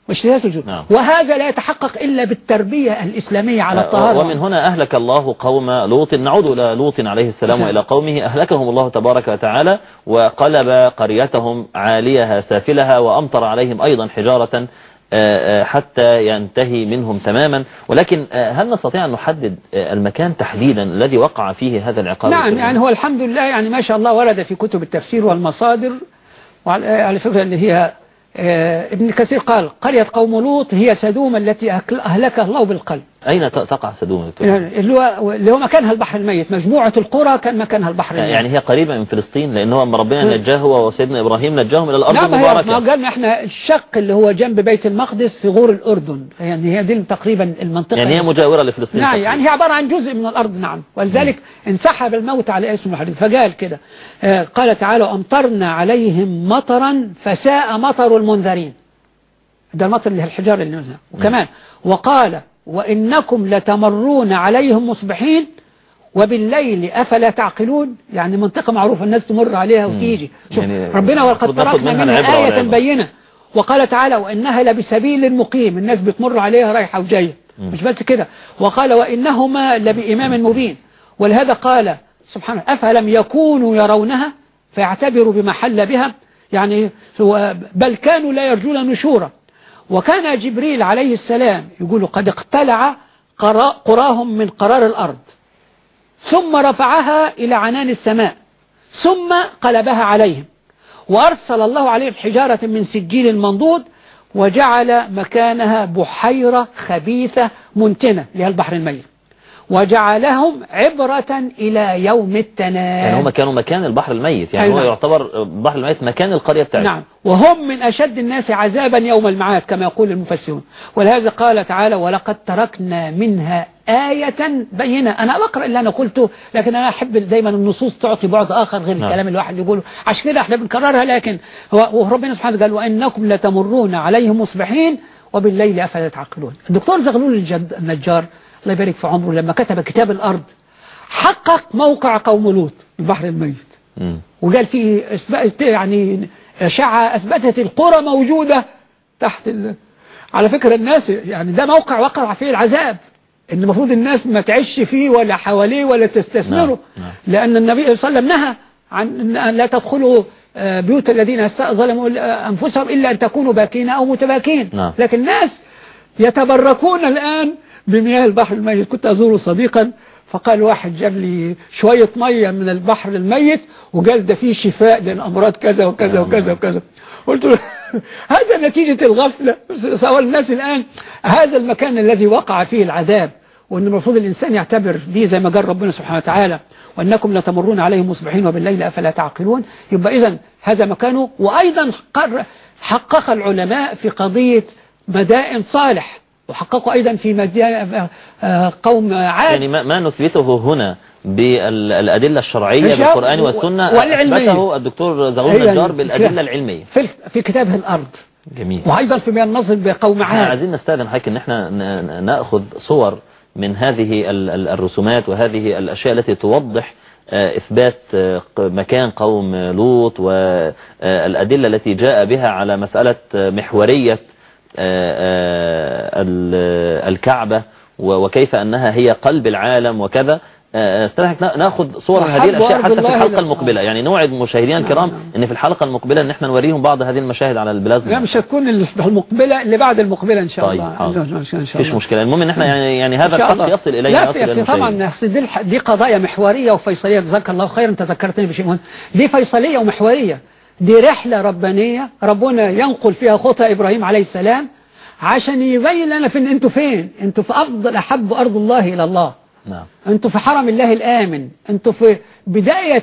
واجتثاث الجذور نعم. وهذا لا يتحقق إلا بالتربية الإسلامية على الطهارة ومن هنا أهلك الله قوم لوط نعود إلى لوط عليه السلام نعم. وإلى قومه أهلكهم الله تبارك وتعالى وقلب قريتهم عاليها سافلها وأمطر عليهم أيضا حجارة آه، آه، حتى ينتهي منهم تماما ولكن آه، هل نستطيع أن نحدد آه، المكان تحديدا الذي وقع فيه هذا العقاب نعم؟ يعني هو الحمد لله يعني ما شاء الله ورد في كتب التفسير والمصادر وعلى على فكرة اللي هي آه، ابن كثير قال قرية قوم لوط هي سدوم التي أهل- أهلكها الله بالقلب. أين تقع سدوم؟ يعني اللي هو اللي هو مكانها البحر الميت. مجموعة القرى كان مكانها البحر الميت. يعني هي قريبة من فلسطين لأن هو ربنا نجاه هو وسيدنا إبراهيم نجاهم إلى الأرض نعم المباركة. قالنا إحنا الشق اللي هو جنب بيت المقدس في غور الأردن. يعني هي دي تقريبا المنطقة. يعني هي مجاورة لفلسطين نعم. يعني هي عبارة عن جزء من الأرض نعم. ولذلك انسحب الموت على اسم الحديث فقال كده آه، قال تعالى أمطرنا عليهم مطرا فساء مطر المنذرين. ده المطر اللي هي الحجار اللي نزل وكمان وقال وإنكم لتمرون عليهم مصبحين وبالليل أفلا تعقلون؟ يعني منطقة معروفة الناس تمر عليها وتيجي. شوف يعني ربنا ولقد تركنا منها آية. بينة. وقال تعالى وإنها لبسبيل مقيم. الناس بتمر عليها رايحة وجاية. مش بس كده. وقال وإنهما لبإمام مبين. ولهذا قال سبحانه أفلم يكونوا يرونها فيعتبروا بما حل بها؟ يعني بل كانوا لا يرجون نشورا. وكان جبريل عليه السلام يقول قد اقتلع قراهم من قرار الأرض ثم رفعها إلى عنان السماء ثم قلبها عليهم وأرسل الله عليهم حجارة من سجيل منضود وجعل مكانها بحيرة خبيثة منتنة لها البحر الميت. وجعلهم عبرة إلى يوم التنام. يعني هم كانوا مكان البحر الميت. يعني هو نعم. يعتبر البحر الميت مكان القرية بتاعتهم. نعم. وهم من أشد الناس عذابا يوم المعاد كما يقول المفسرون. ولهذا قال تعالى ولقد تركنا منها آية بينة. أنا بقرأ اللي أنا قلته لكن أنا أحب دايما النصوص تعطي بعض آخر غير نعم. الكلام الواحد يقوله. عشان كده إحنا بنكررها لكن هو وربنا سبحانه قال وإنكم لتمرون عليهم مصبحين وبالليل أفلا تعقلون. الدكتور زغلول الجد النجار الله يبارك في عمره لما كتب كتاب الأرض حقق موقع قوم لوط البحر الميت. وقال فيه إثبات- يعني أشعة أثبتت القرى موجودة تحت ال... على فكرة الناس يعني ده موقع وقع فيه العذاب إن المفروض الناس ما تعيش فيه ولا حواليه ولا تستثمره نعم، نعم. لأن النبي صلى الله عليه وسلم نهى عن أن لا تدخلوا آه، بيوت الذين ظلموا أنفسهم إلا أن تكونوا باكين أو متباكين نعم. لكن الناس يتبركون الآن بمياه البحر الميت. كنت أزور صديقا فقال واحد جاب لي شوية مية من البحر الميت وقال ده فيه شفاء للأمراض كذا وكذا نعم، وكذا نعم. وكذا. قلت له هذا نتيجة الغفلة. سواء الناس الآن هذا المكان الذي وقع فيه العذاب وأن المفروض الإنسان يعتبر دي زي ما قال ربنا سبحانه وتعالى وأنكم لتمرون عليهم مصبحين وبالليل أفلا تعقلون. يبقى إذا هذا مكانه. وأيضا حقق العلماء في قضية مدائن صالح. وحققوا أيضا في مدائن آه، قوم عاد يعني ما, نثبته هنا بالأدلة الشرعية. بالقرآن والسنة. أثبته الدكتور زغلول أيوة. نجار بالأدلة العلمية في في كتابه الأرض جميل وأيضا في النظم بقوم عاد عايزين نستاذن حضرتك ان إحنا ن- ن- نأخذ صور من هذه ال- ال- الرسومات وهذه الأشياء التي توضح آه، إثبات آه، ق- مكان قوم لوط والادله التي جاء بها على مسألة آه، آه، آه، ال- الكعبة و- وكيف أنها هي قلب العالم وكذا. آه، استرحك نا- ناخذ صور هذه أرض حتى في لله. المقبلة. يعني نوعد مشاهدينا الكرام نعم. إن في الحلقة المقبلة إن إحنا نوريهم بعض هذه المشاهد على البلازما. لا مش هتكون المقبلة اللي بعد المقبلة إن شاء طيب الله. حاضر. إن شاء الله. مفيش مشكلة. المهم إن إحنا يعني يعني هذا الحق. يصل إلينا لا يصل إلى طبعا دي, قضايا محورية وفيصلية. جزاك الله خيرا تذكرتني بشيء مهم. دي فيصلية ومحورية. دي رحلة ربانية. ربنا ينقل فيها خطى إبراهيم عليه السلام عشان يبين لنا فين أنتوا فين. أنتوا في أفضل أحب أرض الله إلى الله. نعم. أنتوا في حرم الله الآمن. أنتوا في بداية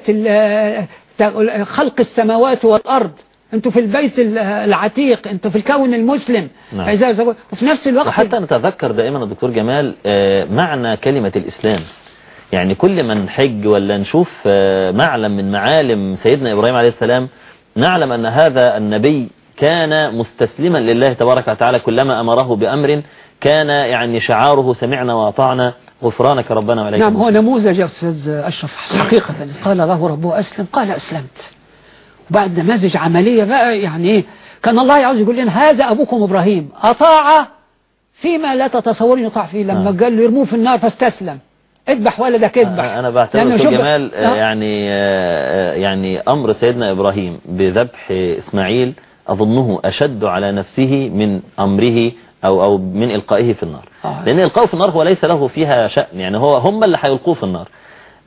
ت- خلق السماوات والأرض. أنتوا في البيت ال- العتيق. أنتوا في الكون المسلم. نعم. وفي نفس الوقت وحتى نتذكر دائما الدكتور جمال آه، معنى كلمة الإسلام. يعني كل ما نحج ولا نشوف آه، معلم من معالم سيدنا إبراهيم عليه السلام نعلم أن هذا النبي كان مستسلما لله تبارك وتعالى كلما أمره بأمر كان يعني شعاره سمعنا وأطعنا. غفرانك ربنا وإليك نعم هو. نموذج يا أستاذ أشرف. حقيقة قال له ربه أسلم. قال أسلمت. وبعد نماذج عملية بقى يعني إيه؟ كان الله عاوز يقول لنا هذا أبوكم إبراهيم. أطاع فيما لا تتصورون يطاع فيه. لما نعم. قال له يرموه في النار فاستسلم. اذبح ولدك اذبح أنا بعتبر جمال آه، آه. يعني آه، يعني أمر سيدنا إبراهيم بذبح إسماعيل أظنه أشد على نفسه من أمره أو أو من إلقائه في النار آه. لأن إلقائه في النار هو ليس له فيها شأن يعني هو هم اللي هيلقوه في النار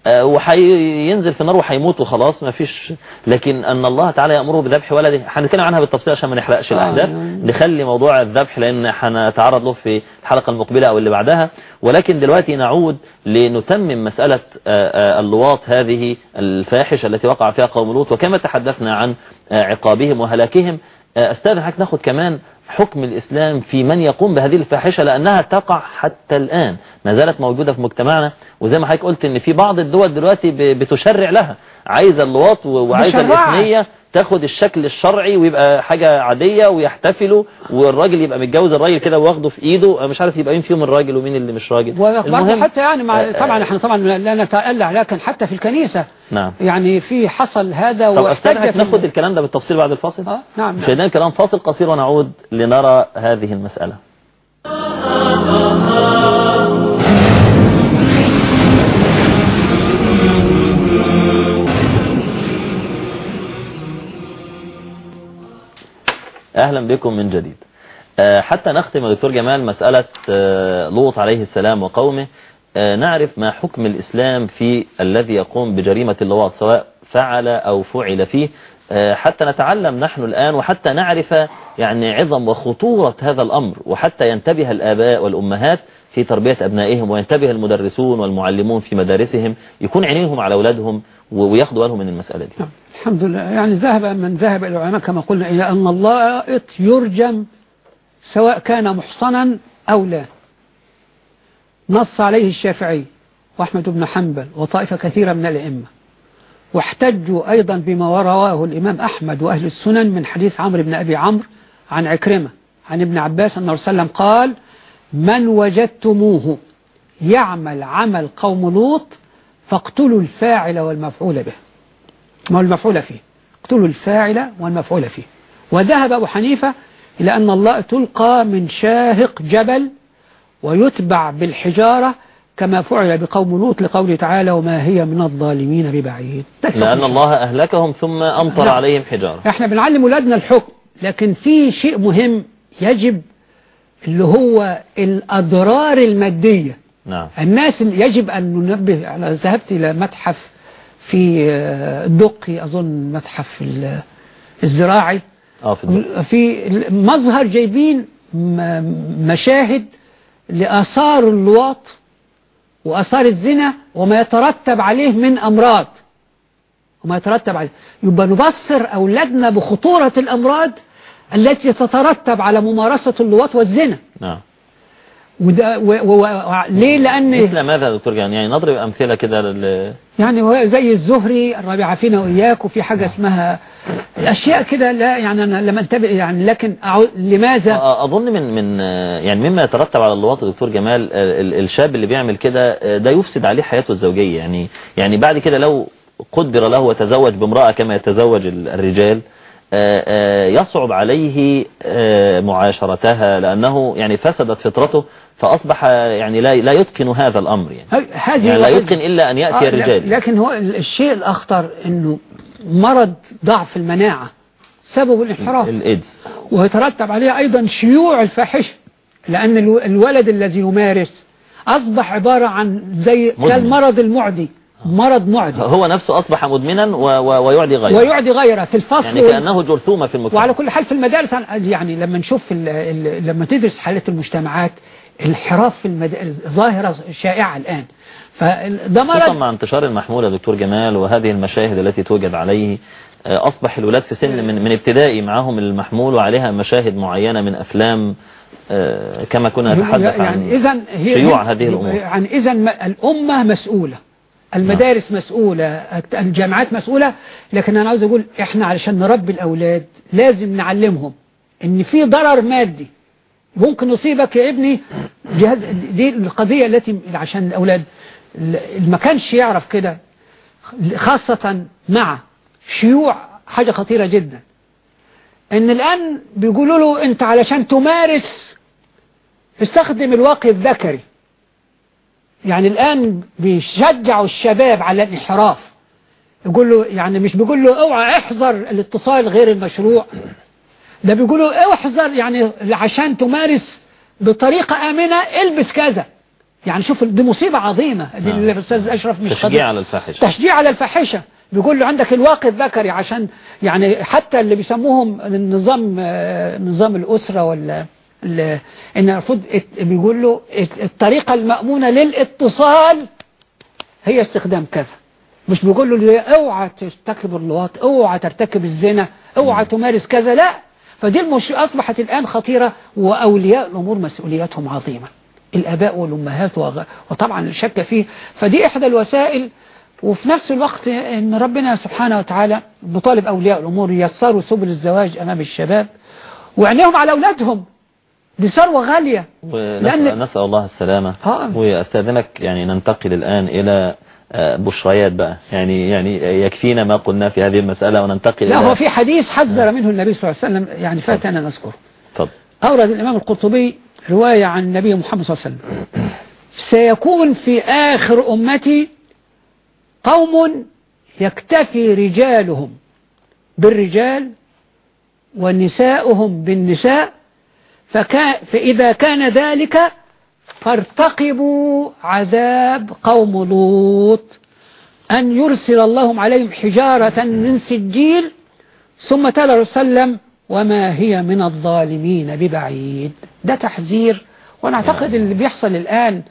آه، وهينزل في النار وهيموت وخلاص ما فيش. لكن أن الله تعالى يأمره بذبح ولده هنتكلم عنها بالتفصيل عشان ما نحرقش آه، الأحداث. يعني- نخلي موضوع الذبح لأن هنتعرض له في الحلقة المقبلة أو اللي بعدها. ولكن دلوقتي نعود لنتمم مسألة آه، اللواط هذه الفاحشة التي وقع فيها قوم لوط وكما تحدثنا عن عقابهم وهلاكهم. آه، أستاذ حضرتك ناخد كمان حكم الإسلام في من يقوم بهذه الفاحشة لأنها تقع حتى الآن ما زالت موجودة في مجتمعنا وزي ما حضرتك قلت إن في بعض الدول دلوقتي بتشرع لها عايزة اللواط وعايزة. الإثنية تاخد الشكل الشرعي ويبقى حاجة عادية ويحتفلوا والراجل يبقى متجوز الراجل كده واخده في ايده. مش عارف يبقى مين فيهم الراجل ومين اللي مش راجل. وبرضه حتى يعني مع آه، طبعا آه، إحنا طبعا لا نتألع لكن حتى في الكنيسة نعم. يعني في حصل هذا طب ناخد الكلام ده بالتفصيل بعد الفاصل؟ آه، نعم، نعم. الكلام فاصل قصير ونعود لنرى هذه المسألة. أهلا بكم من جديد. آه، حتى نختم يا دكتور جمال مسألة آه، لوط عليه السلام وقومه. آه، نعرف ما حكم الإسلام في الذي يقوم بجريمة اللواط سواء فعل أو فعل فيه. حتى نتعلم نحن الآن وحتى نعرف يعني عظم وخطورة هذا الأمر وحتى ينتبه الآباء والأمهات في تربية أبنائهم وينتبه المدرسون والمعلمون في مدارسهم يكون عينيهم على أولادهم وياخدوا بالهم من المسألة دي. نعم. الحمد لله. يعني ذهب من ذهب إلى العلماء كما قلنا إلى أن الله يرجم سواء كان محصنا أو لا. نص عليه الشافعي وأحمد بن حنبل وطائفة كثيرة من الأئمة. واحتجوا أيضا بما رواه الإمام أحمد وأهل السنن من حديث عمرو بن أبي عمرو عن عكرمة عن ابن عباس أن الرسول وسلم قال من وجدتموه يعمل عمل قوم لوط فاقتلوا الفاعل والمفعول به. ما هو المفعول فيه؟ اقتلوا الفاعل والمفعول فيه. وذهب أبو حنيفة إلى أن الله تلقى من شاهق جبل ويتبع بالحجارة كما فعل بقوم لوط لقوله تعالى وما هي من الظالمين ببعيد. لأن الله أهلكهم ثم أمطر نعم. عليهم حجارة. إحنا بنعلم ولادنا الحكم لكن في شيء مهم يجب اللي هو الأضرار المادية. نعم. الناس يجب أن ننبه على ذهبت إلى متحف في الدقي أظن متحف الزراعي. آه في, في مظهر جايبين مشاهد لآثار اللواط وآثار الزنا وما يترتب عليه من أمراض. وما يترتب عليه. يبقى نبصر أولادنا بخطورة الأمراض التي تترتب على ممارسة اللواط والزنا. نعم. وده و... و... و... ليه؟ لأن مثل ماذا دكتور يعني يعني نضرب أمثلة كده لل... يعني زي الزهري الرابعة فينا وإياك وفي حاجة اسمها الأشياء كده لا يعني أنا لما أنتبه يعني لكن أعو... لماذا؟ أظن من من يعني مما يترتب على اللواط دكتور جمال الشاب اللي بيعمل كده ده يفسد عليه حياته الزوجية. يعني يعني بعد كده لو قدر له وتزوج بامرأة كما يتزوج الرجال يصعب عليه معاشرتها لأنه يعني فسدت فطرته. فأصبح يعني لا لا يتقن هذا الأمر يعني, هذه يعني لا يتقن إلا أن يأتي آه الرجال. لكن هو الشيء الأخطر أنه مرض ضعف المناعة سبب الانحراف. الإيدز. ويترتب عليه أيضا شيوع الفاحشة لأن الولد الذي يمارس أصبح عبارة عن زي كالمرض المعدي مرض معدي. هو نفسه أصبح مدمنا و... و... ويعدي غيره. ويعدي غيره في الفصل. يعني كأنه جرثومة في المجتمع. وعلى كل حال في المدارس يعني لما نشوف ال... ال... لما تدرس حالات المجتمعات الانحراف في المد... ظاهرة شائعة الآن. فده مرض مع انتشار المحمول يا دكتور جمال وهذه المشاهد التي توجد عليه أصبح الولاد في سن من, من ابتدائي معهم المحمول وعليها مشاهد معينة من أفلام كما كنا نتحدث يعني عن إذن هي شيوع هذه الأمور. يعني إذا الأمة مسؤولة المدارس مسؤولة الجامعات مسؤولة لكن أنا عاوز أقول إحنا علشان نربي الأولاد لازم نعلمهم إن في ضرر مادي ممكن يصيبك يا ابني جهاز دي القضية التي عشان الأولاد ما كانش يعرف كده. خاصة مع شيوع حاجة خطيرة جدا. إن الآن بيقولوا له أنت علشان تمارس استخدم الواقي الذكري. يعني الآن بيشجعوا الشباب على الانحراف يقول له يعني مش بيقول له اوعى احذر الاتصال غير المشروع. ده بيقولوا احذر يعني عشان تمارس بطريقة آمنة البس كذا. يعني شوف دي مصيبة عظيمة. دي اللي الأستاذ أشرف مش تشجيع على الفاحشة. تشجيع على الفاحشة. بيقول له عندك الواقع الذكري عشان يعني حتى اللي بيسموهم النظام نظام الأسرة ولا إن المفروض بيقول له الطريقة المأمونة للاتصال هي استخدام كذا. مش بيقول له اوعى ترتكب اللواط اوعى ترتكب الزنا اوعى تمارس كذا. لا فدي المش... أصبحت الآن خطيرة وأولياء الأمور مسؤولياتهم عظيمة. الآباء والأمهات وغ... وطبعا الشك فيه. فدي إحدى الوسائل وفي نفس الوقت إن ربنا سبحانه وتعالى بطالب أولياء الأمور يسروا سبل الزواج أمام الشباب وعينيهم على أولادهم دي ثروة غالية لأن نسأل الله السلامة. آه. وأستاذنك يعني ننتقل الآن إلى بشريات بقى. يعني يعني يكفينا ما قلنا في هذه المسألة وننتقل لا هو في حديث حذر منه النبي صلى الله عليه وسلم يعني فاتنا نذكره. طب. أورد الإمام القرطبي رواية عن النبي محمد صلى الله عليه وسلم. سيكون في آخر أمتي قوم يكتفي رجالهم بالرجال ونساؤهم بالنساء فكان فإذا كان ذلك فارتقبوا عذاب قوم لوط. أن يرسل اللهم عليهم حجارة من سجيل ثم تلا وسلم وما هي من الظالمين ببعيد. ده تحذير وأنا اعتقد اللي بيحصل الآن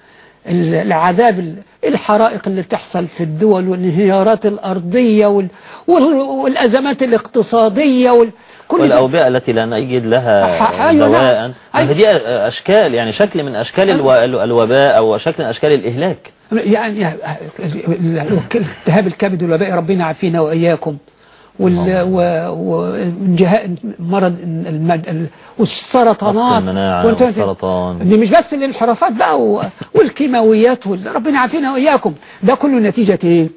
العذاب الحرائق اللي بتحصل في الدول والانهيارات الأرضية وال والأزمات الاقتصادية وال كل والأوبئة التي لا نجد لها دواء دي أشكال يعني شكل من أشكال الوباء أو شكل من أشكال الإهلاك. يعني التهاب الكبد والوباء ربنا عافينا وإياكم. ومرض والسرطانات. والسرطان. دي مش بس الانحرافات بقى والكيماويات ربنا عافينا وإياكم. ده كله نتيجة إيه؟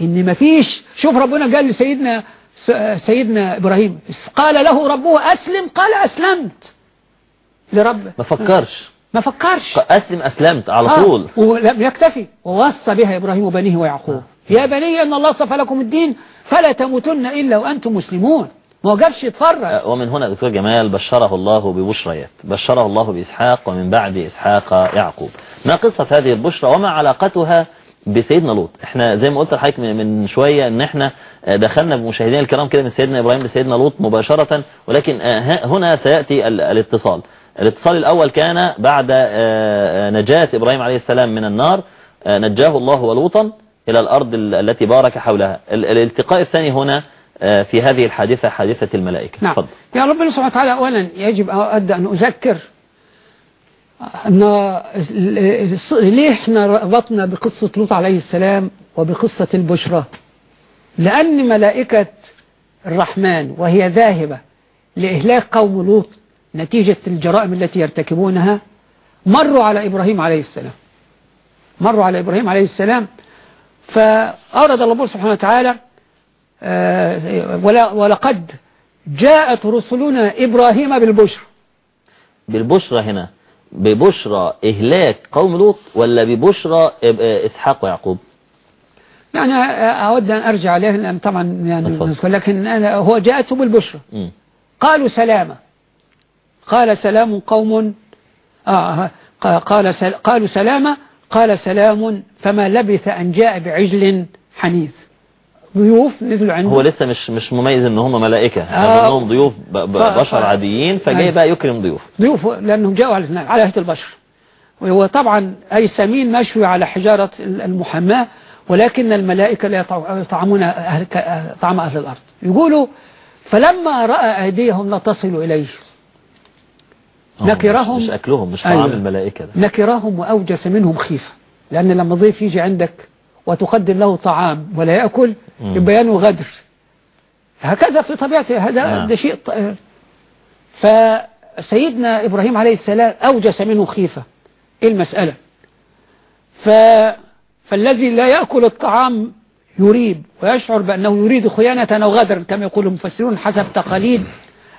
إن مفيش شوف ربنا قال لسيدنا سيدنا إبراهيم. قال له ربه أسلم. قال أسلمت. لرب. ما فكرش. ما فكرش. أسلم أسلمت على طول. ولم يكتفي. ووصى بها إبراهيم وبنيه ويعقوب. يا بني أن الله صفى لكم الدين فلا تموتن إلا وأنتم مسلمون. ما وقفش يتفرج. ومن هنا دكتور جمال بشره الله ببشريات بشره الله بإسحاق ومن بعد إسحاق يعقوب. ما قصة هذه البشرى وما علاقتها بسيدنا لوط؟ إحنا زي ما قلت لحضرتك من شوية إن إحنا دخلنا بمشاهدينا الكرام كده من سيدنا إبراهيم لسيدنا لوط مباشرة ولكن هنا سيأتي الاتصال. الاتصال الأول كان بعد نجاة إبراهيم عليه السلام من النار نجاه الله ولوطا إلى الأرض التي بارك حولها. الالتقاء الثاني هنا في هذه الحادثة حادثة الملائكة. نعم. فضل. يا ربنا سبحانه وتعالى اولا يجب أن أذكر أن ليه إحنا ربطنا بقصة لوط عليه السلام وبقصة البشرى؟ لأن ملائكة الرحمن وهي ذاهبة لإهلاك قوم لوط نتيجة الجرائم التي يرتكبونها مروا على إبراهيم عليه السلام. مروا على إبراهيم عليه السلام فأرد الله سبحانه وتعالى ولقد جاءت رسلنا إبراهيم بالبشرى. بالبشرى هنا. ببشرى إهلاك قوم لوط ولا ببشرى إسحاق ويعقوب؟ يعني أود أن أرجع عليه لأن طبعا يعني لكن أنا هو جاءته بالبشرى. قالوا سلامة. قال سلام قوم آه قال سل قالوا سلامة قال سلام فما لبث أن جاء بعجل حنيف. ضيوف نزلوا عنده. هو لسه مش مش مميز إن هم ملائكة. آه. إنهم ضيوف بشر عاديين فجاي بقى يكرم ضيوف. ضيوف لأنهم جاءوا على على البشر. وهو طبعا أي سمين مشوي على حجارة المحماة ولكن الملائكة لا يطعمون أهل طعام أهل الأرض. يقولوا فلما رأى أيديهم لا تصل إليه. نكرهم مش أكلهم مش طعام أيوة الملائكة ده. نكرهم وأوجس منهم خيفة. لأن لما ضيف يجي عندك وتقدم له طعام ولا يأكل يبقى ينوي غدر. هكذا في طبيعته هذا ده شيء فسيدنا إبراهيم عليه السلام أوجس منه خيفة. إيه المسألة؟ ف... فالذي لا يأكل الطعام يريب ويشعر بأنه يريد خيانة أو غدر كما يقول المفسرون حسب تقاليد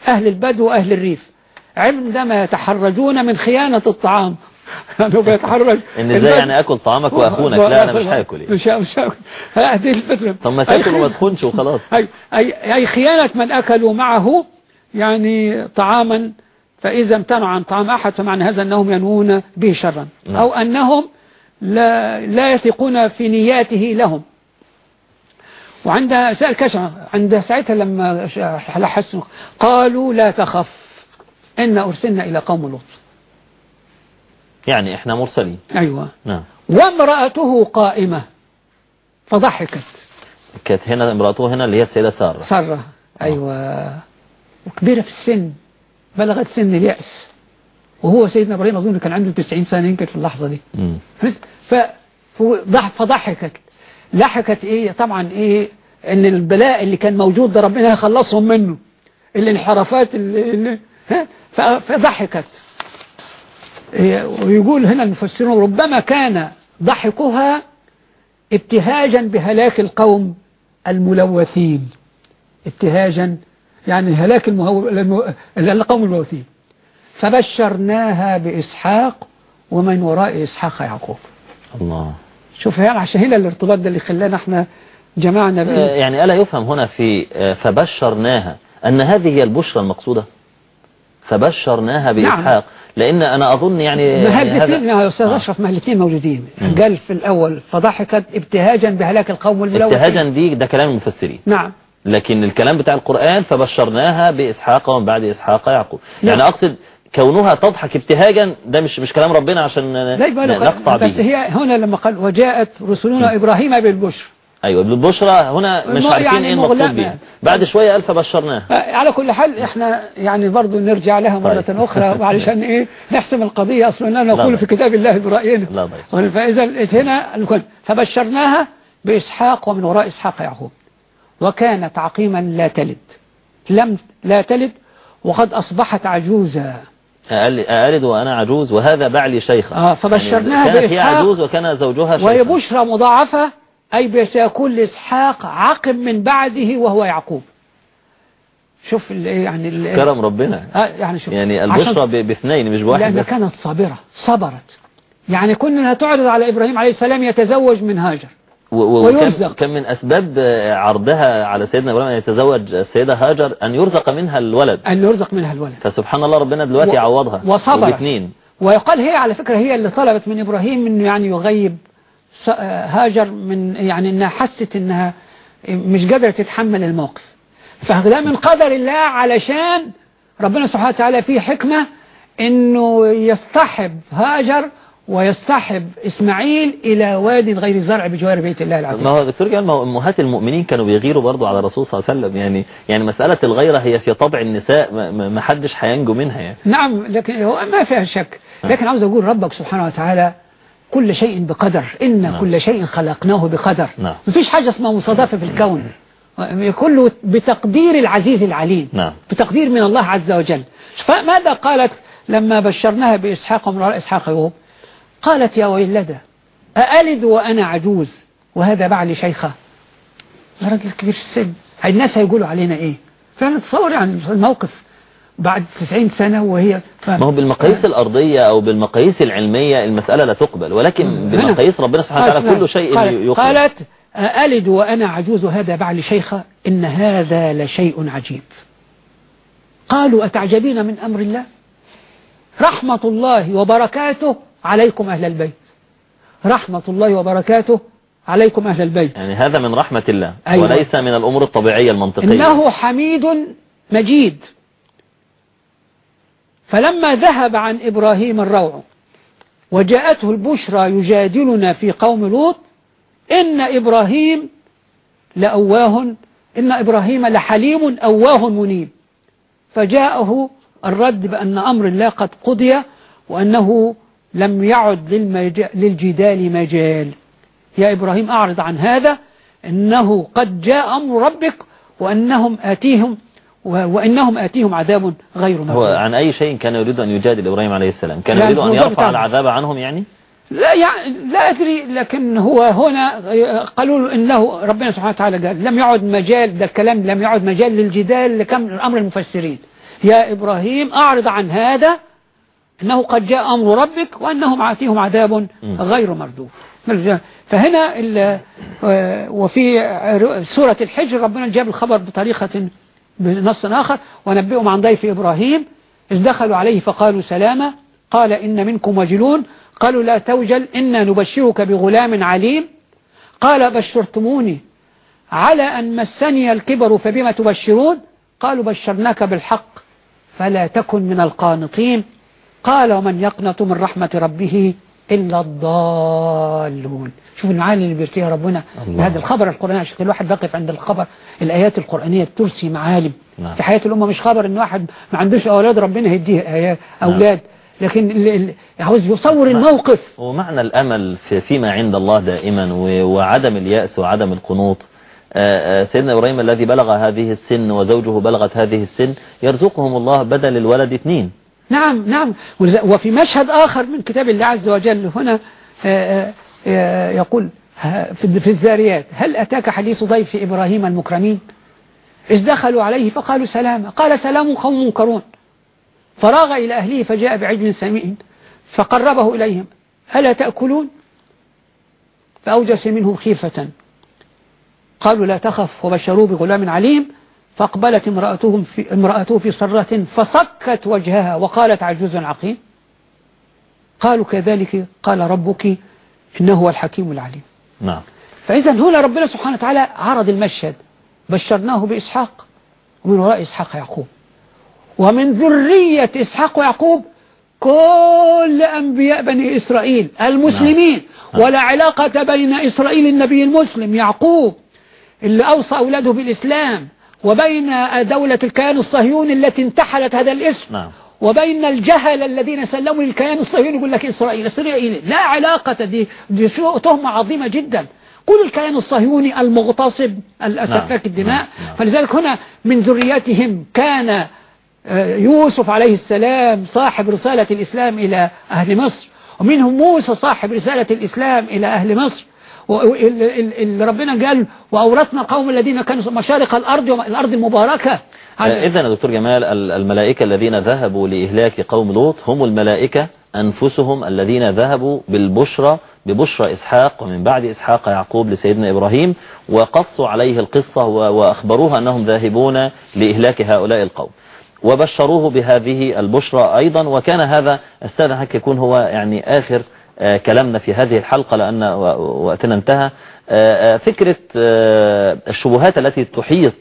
أهل البدو وأهل الريف. عندما يتحرجون من خيانة الطعام. أنه بيتحرج. إن إزاي يعني أكل طعامك وأخونك؟ لا أنا مش هاكل يعني. مش مش هاكل. هذه الفكرة. طب ما تاكل وما تخونش وخلاص. اي اي أي خيانة من أكلوا معه يعني طعاما فإذا امتنعوا عن طعام أحد فمعنى هذا أنهم ينوون به شرا. نعم. أو أنهم لا لا يثقون في نياته لهم. وعند سأل كشف عند ساعتها لما حسن قالوا لا تخف إن أرسلنا إلى قوم لوط. يعني إحنا مرسلين. أيوه. نعم. وامرأته قائمة فضحكت. كانت هنا امرأته هنا اللي هي السيدة سارة. سارة أيوه. وكبيرة في السن بلغت سن اليأس. وهو سيدنا إبراهيم أظن كان عنده 90 سنة يمكن في اللحظة دي. ف فضحكت. لحكت إيه؟ طبعا إيه؟ إن البلاء اللي كان موجود ده ربنا يخلصهم منه. الانحرافات اللي, اللي فضحكت. ويقول هنا المفسرون ربما كان ضحكها ابتهاجا بهلاك القوم الملوثين. ابتهاجا. يعني هلاك المهو... القوم الملوثين. فبشرناها بإسحاق ومن وراء إسحاق يعقوب. الله. شوف يعني عشان هنا الارتباط ده اللي خلانا إحنا جمعنا بيه يعني ألا يفهم هنا في فبشرناها. أن هذه هي البشرى المقصودة. فبشرناها بإسحاق. نعم. لأن أنا أظن يعني ما يا أستاذ آه. أشرف ما الاثنين موجودين. قال في الأول فضحكت ابتهاجا بهلاك القوم والملوثين ابتهاجا دي ده كلام المفسرين. نعم. لكن الكلام بتاع القرآن فبشرناها بإسحاق ومن بعد إسحاق يعقوب. نعم. يعني أقصد كونها تضحك ابتهاجا ده مش مش كلام ربنا عشان نقطع بس به هي هنا لما قال وجاءت رسلنا إبراهيم بالبشر. أيوة بالبشرى هنا مش عارفين يعني إيه المقصود. بيه. بعد شوية ألف بشرناها آه، على كل حال إحنا يعني برضو نرجع لها مرة طيب. أخرى علشان إيه؟ نحسم القضية أصلا لا نقول. في كتاب الله برأينا فإذا هنا فبشرناها بإسحاق ومن وراء إسحاق يعقوب. وكانت عقيما لا تلد. لم لا تلد وقد أصبحت عجوزا. أألد وأنا عجوز وهذا بعلي شيخا. آه، فبشرناها يعني كانت هي بإسحاق. عجوز وكان زوجها شيخا. وهي بشرى مضاعفة أي سيكون لإسحاق عقب من بعده وهو يعقوب. شوف ال- يعني ال- كرم ربنا. آه يعني شوف. يعني البشرى باثنين مش بواحد لأنها. كانت صابرة صبرت. يعني كنا تعرض على إبراهيم عليه السلام يتزوج من هاجر. ويرزق. كان من أسباب آه، عرضها على سيدنا إبراهيم أن يتزوج السيدة هاجر أن يرزق منها الولد أن يرزق منها الولد فسبحان الله ربنا دلوقتي و- يعوضها وصبرت. باثنين ويقال هي على فكرة هي اللي طلبت من إبراهيم أنه يعني يغيب آه، هاجر من يعني أنها حست أنها مش قادرة تتحمل الموقف فده من قدر الله علشان ربنا سبحانه وتعالى فيه حكمة أنه يصطحب هاجر ويصطحب إسماعيل إلى واد غير زرع بجوار بيت الله العظيم. ما هو دكتور جمال ما هو أمهات المؤمنين كانوا بيغيروا برضو على الرسول صلى الله عليه وسلم. يعني يعني مسألة الغيرة هي في طبع النساء ما- حدش هينجو منها يعني. نعم لكن هو ما فيها شك. لكن عاوز أقول ربك سبحانه وتعالى كل شيء بقدر. إن نعم. كل شيء خلقناه بقدر. نعم. مفيش حاجة اسمها مصادفة في الكون. كله بتقدير العزيز العليم. نعم. بتقدير من الله عز وجل. فماذا قالت لما بشرناها بإسحاق ومن إسحاق يعقوب قالت يا ويلدى أألد وأنا عجوز؟ وهذا بعلي شيخة. يا راجل كبير السن. هاي الناس هيقولوا علينا إيه؟ فعلا تصور يعني الموقف. بعد 90 سنة وهي ف... ما هو بالمقاييس الأرضية أو بالمقاييس العلمية المسألة لا تقبل ولكن بمقاييس ربنا سبحانه وتعالى كل شيء قالت, يقبل. قالت ألد وأنا عجوز؟ هذا بعلي شيخة إن هذا لشيء عجيب. قالوا أتعجبين من أمر الله؟ رحمة الله وبركاته عليكم أهل البيت. رحمة الله وبركاته عليكم أهل البيت. يعني هذا من رحمة الله أيوة. وليس من الأمور الطبيعية المنطقية. إنه حميد مجيد. فلما ذهب عن إبراهيم الروع وجاءته البشرى يجادلنا في قوم لوط إن إبراهيم لأواه إن إبراهيم لحليم أواه منيب. فجاءه الرد بأن أمر الله قد قضي وأنه لم يعد للجدال مجال. يا إبراهيم أعرض عن هذا. إنه قد جاء أمر ربك وأنهم آتيهم وإنهم آتيهم عذاب غير هو مردود عن أي شيء كان يريد أن يجادل إبراهيم عليه السلام؟ كان يريد أن يرفع. العذاب عنهم يعني؟ لا يعني لا أدري لكن هو هنا قالوا له إنه ربنا سبحانه وتعالى قال لم يعد مجال ده الكلام لم يعد مجال للجدال لكم أمر المفسرين. يا إبراهيم أعرض عن هذا. إنه قد جاء أمر ربك وأنهم عاتيهم عذاب غير مردود. فهنا ال- وفي سورة الحجر ربنا جاب الخبر بطريقة بنص آخر ونبئهم عن ضيف إبراهيم إذ دخلوا عليه فقالوا سلاما قال إن منكم وجلون قالوا لا توجل إنا نبشرك بغلام عليم. قال بشرتموني على أن مسني الكبر فبما تبشرون؟ قالوا بشرناك بالحق فلا تكن من القانطين. قال ومن يقنط من رحمة ربه إلا الضالون. شوف المعاني اللي بيرسيها ربنا. هذا الخبر القرآني عشان الواحد بقف عند الخبر. الآيات القرآنية ترسي معالم. نعم. في حياة الأمة مش خبر إن واحد ما عندوش أولاد ربنا هيديه آيات- أولاد. لكن ال- ال- عاوز يصور الموقف. ومعنى الأمل في فيما عند الله دائما وعدم اليأس وعدم القنوط. آه، آه، سيدنا إبراهيم الذي بلغ هذه السن وزوجه بلغت هذه السن يرزقهم الله بدل الولد اثنين. نعم نعم. وفي مشهد آخر من كتاب الله عز وجل هنا آه، آه، يقول ها- في الزاريات هل أتاك حديث ضيف إبراهيم المكرمين؟ إذ دخلوا عليه فقالوا سلاما قال سلام قوم منكرون. فراغ إلى أهله فجاء بعجل سمين فقربه إليهم. ألا تأكلون؟ فأوجس منهم خيفة. قالوا لا تخف وبشروه بغلام عليم. فأقبلت امرأته في, امرأته في صرة فصكت وجهها وقالت عجوز عقيم. قالوا كذلك قال ربك إنه هو الحكيم العليم. نعم. فإذا هنا ربنا سبحانه وتعالى عرض المشهد. بشرناه بإسحاق ومن وراء إسحاق يعقوب. ومن ذرية إسحاق ويعقوب كل أنبياء بني إسرائيل المسلمين. نعم. ولا علاقة بين إسرائيل النبي المسلم يعقوب اللي أوصى أولاده بالإسلام وبين دولة الكيان الصهيوني التي انتحلت هذا الاسم نعم. وبين الجهل الذين سلموا للكيان الصهيوني يقول لك إسرائيل إسرائيل لا علاقة دي, دي تهمة عظيمة جدا. كل الكيان الصهيوني المغتصب الأسفاك نعم. الدماء. نعم. فلذلك هنا من ذريتهم كان آه، يوسف عليه السلام صاحب رسالة الإسلام إلى أهل مصر ومنهم موسى صاحب رسالة الإسلام إلى أهل مصر. اللي ربنا قال وأورثنا القوم الذين كانوا مشارق الأرض الأرض المباركة. إذن يا دكتور جمال الملائكة الذين ذهبوا لإهلاك قوم لوط هم الملائكة أنفسهم الذين ذهبوا بالبشرى ببشرى إسحاق ومن بعد إسحاق يعقوب لسيدنا إبراهيم وقصوا عليه القصة وأخبروها أنهم ذاهبون لإهلاك هؤلاء القوم. وبشروه بهذه البشرى أيضا وكان هذا أستاذ حك يكون هو يعني آخر آه، كلامنا في هذه الحلقة لأن وقتنا انتهى. آه، آه، فكرة الشبهات التي تحيط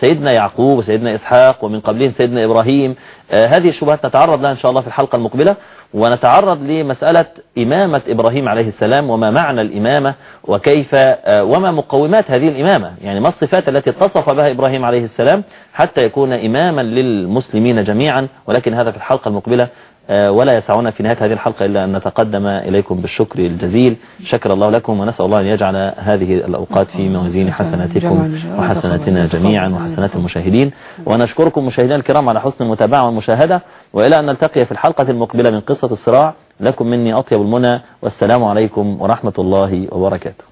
سيدنا يعقوب وسيدنا إسحاق ومن قبلهم سيدنا إبراهيم هذه الشبهات نتعرض لها إن شاء الله في الحلقة المقبلة ونتعرض لمسألة إمامة إبراهيم عليه السلام وما معنى الإمامة وكيف وما مقومات هذه الإمامة يعني ما الصفات التي اتصف بها إبراهيم عليه السلام حتى يكون إماما للمسلمين جميعا ولكن هذا في الحلقة المقبلة آه، ولا يسعنا في نهاية هذه الحلقة إلا أن نتقدم إليكم بالشكر الجزيل. شكر الله لكم ونسأل الله أن يجعل هذه الأوقات في موازين حسناتكم وحسناتنا جميعا وحسنات المشاهدين. ونشكركم مشاهدينا الكرام على حسن المتابعة والمشاهدة. وإلى أن نلتقي في الحلقة المقبلة من قصة الصراع لكم مني أطيب المنى. والسلام عليكم ورحمة الله وبركاته.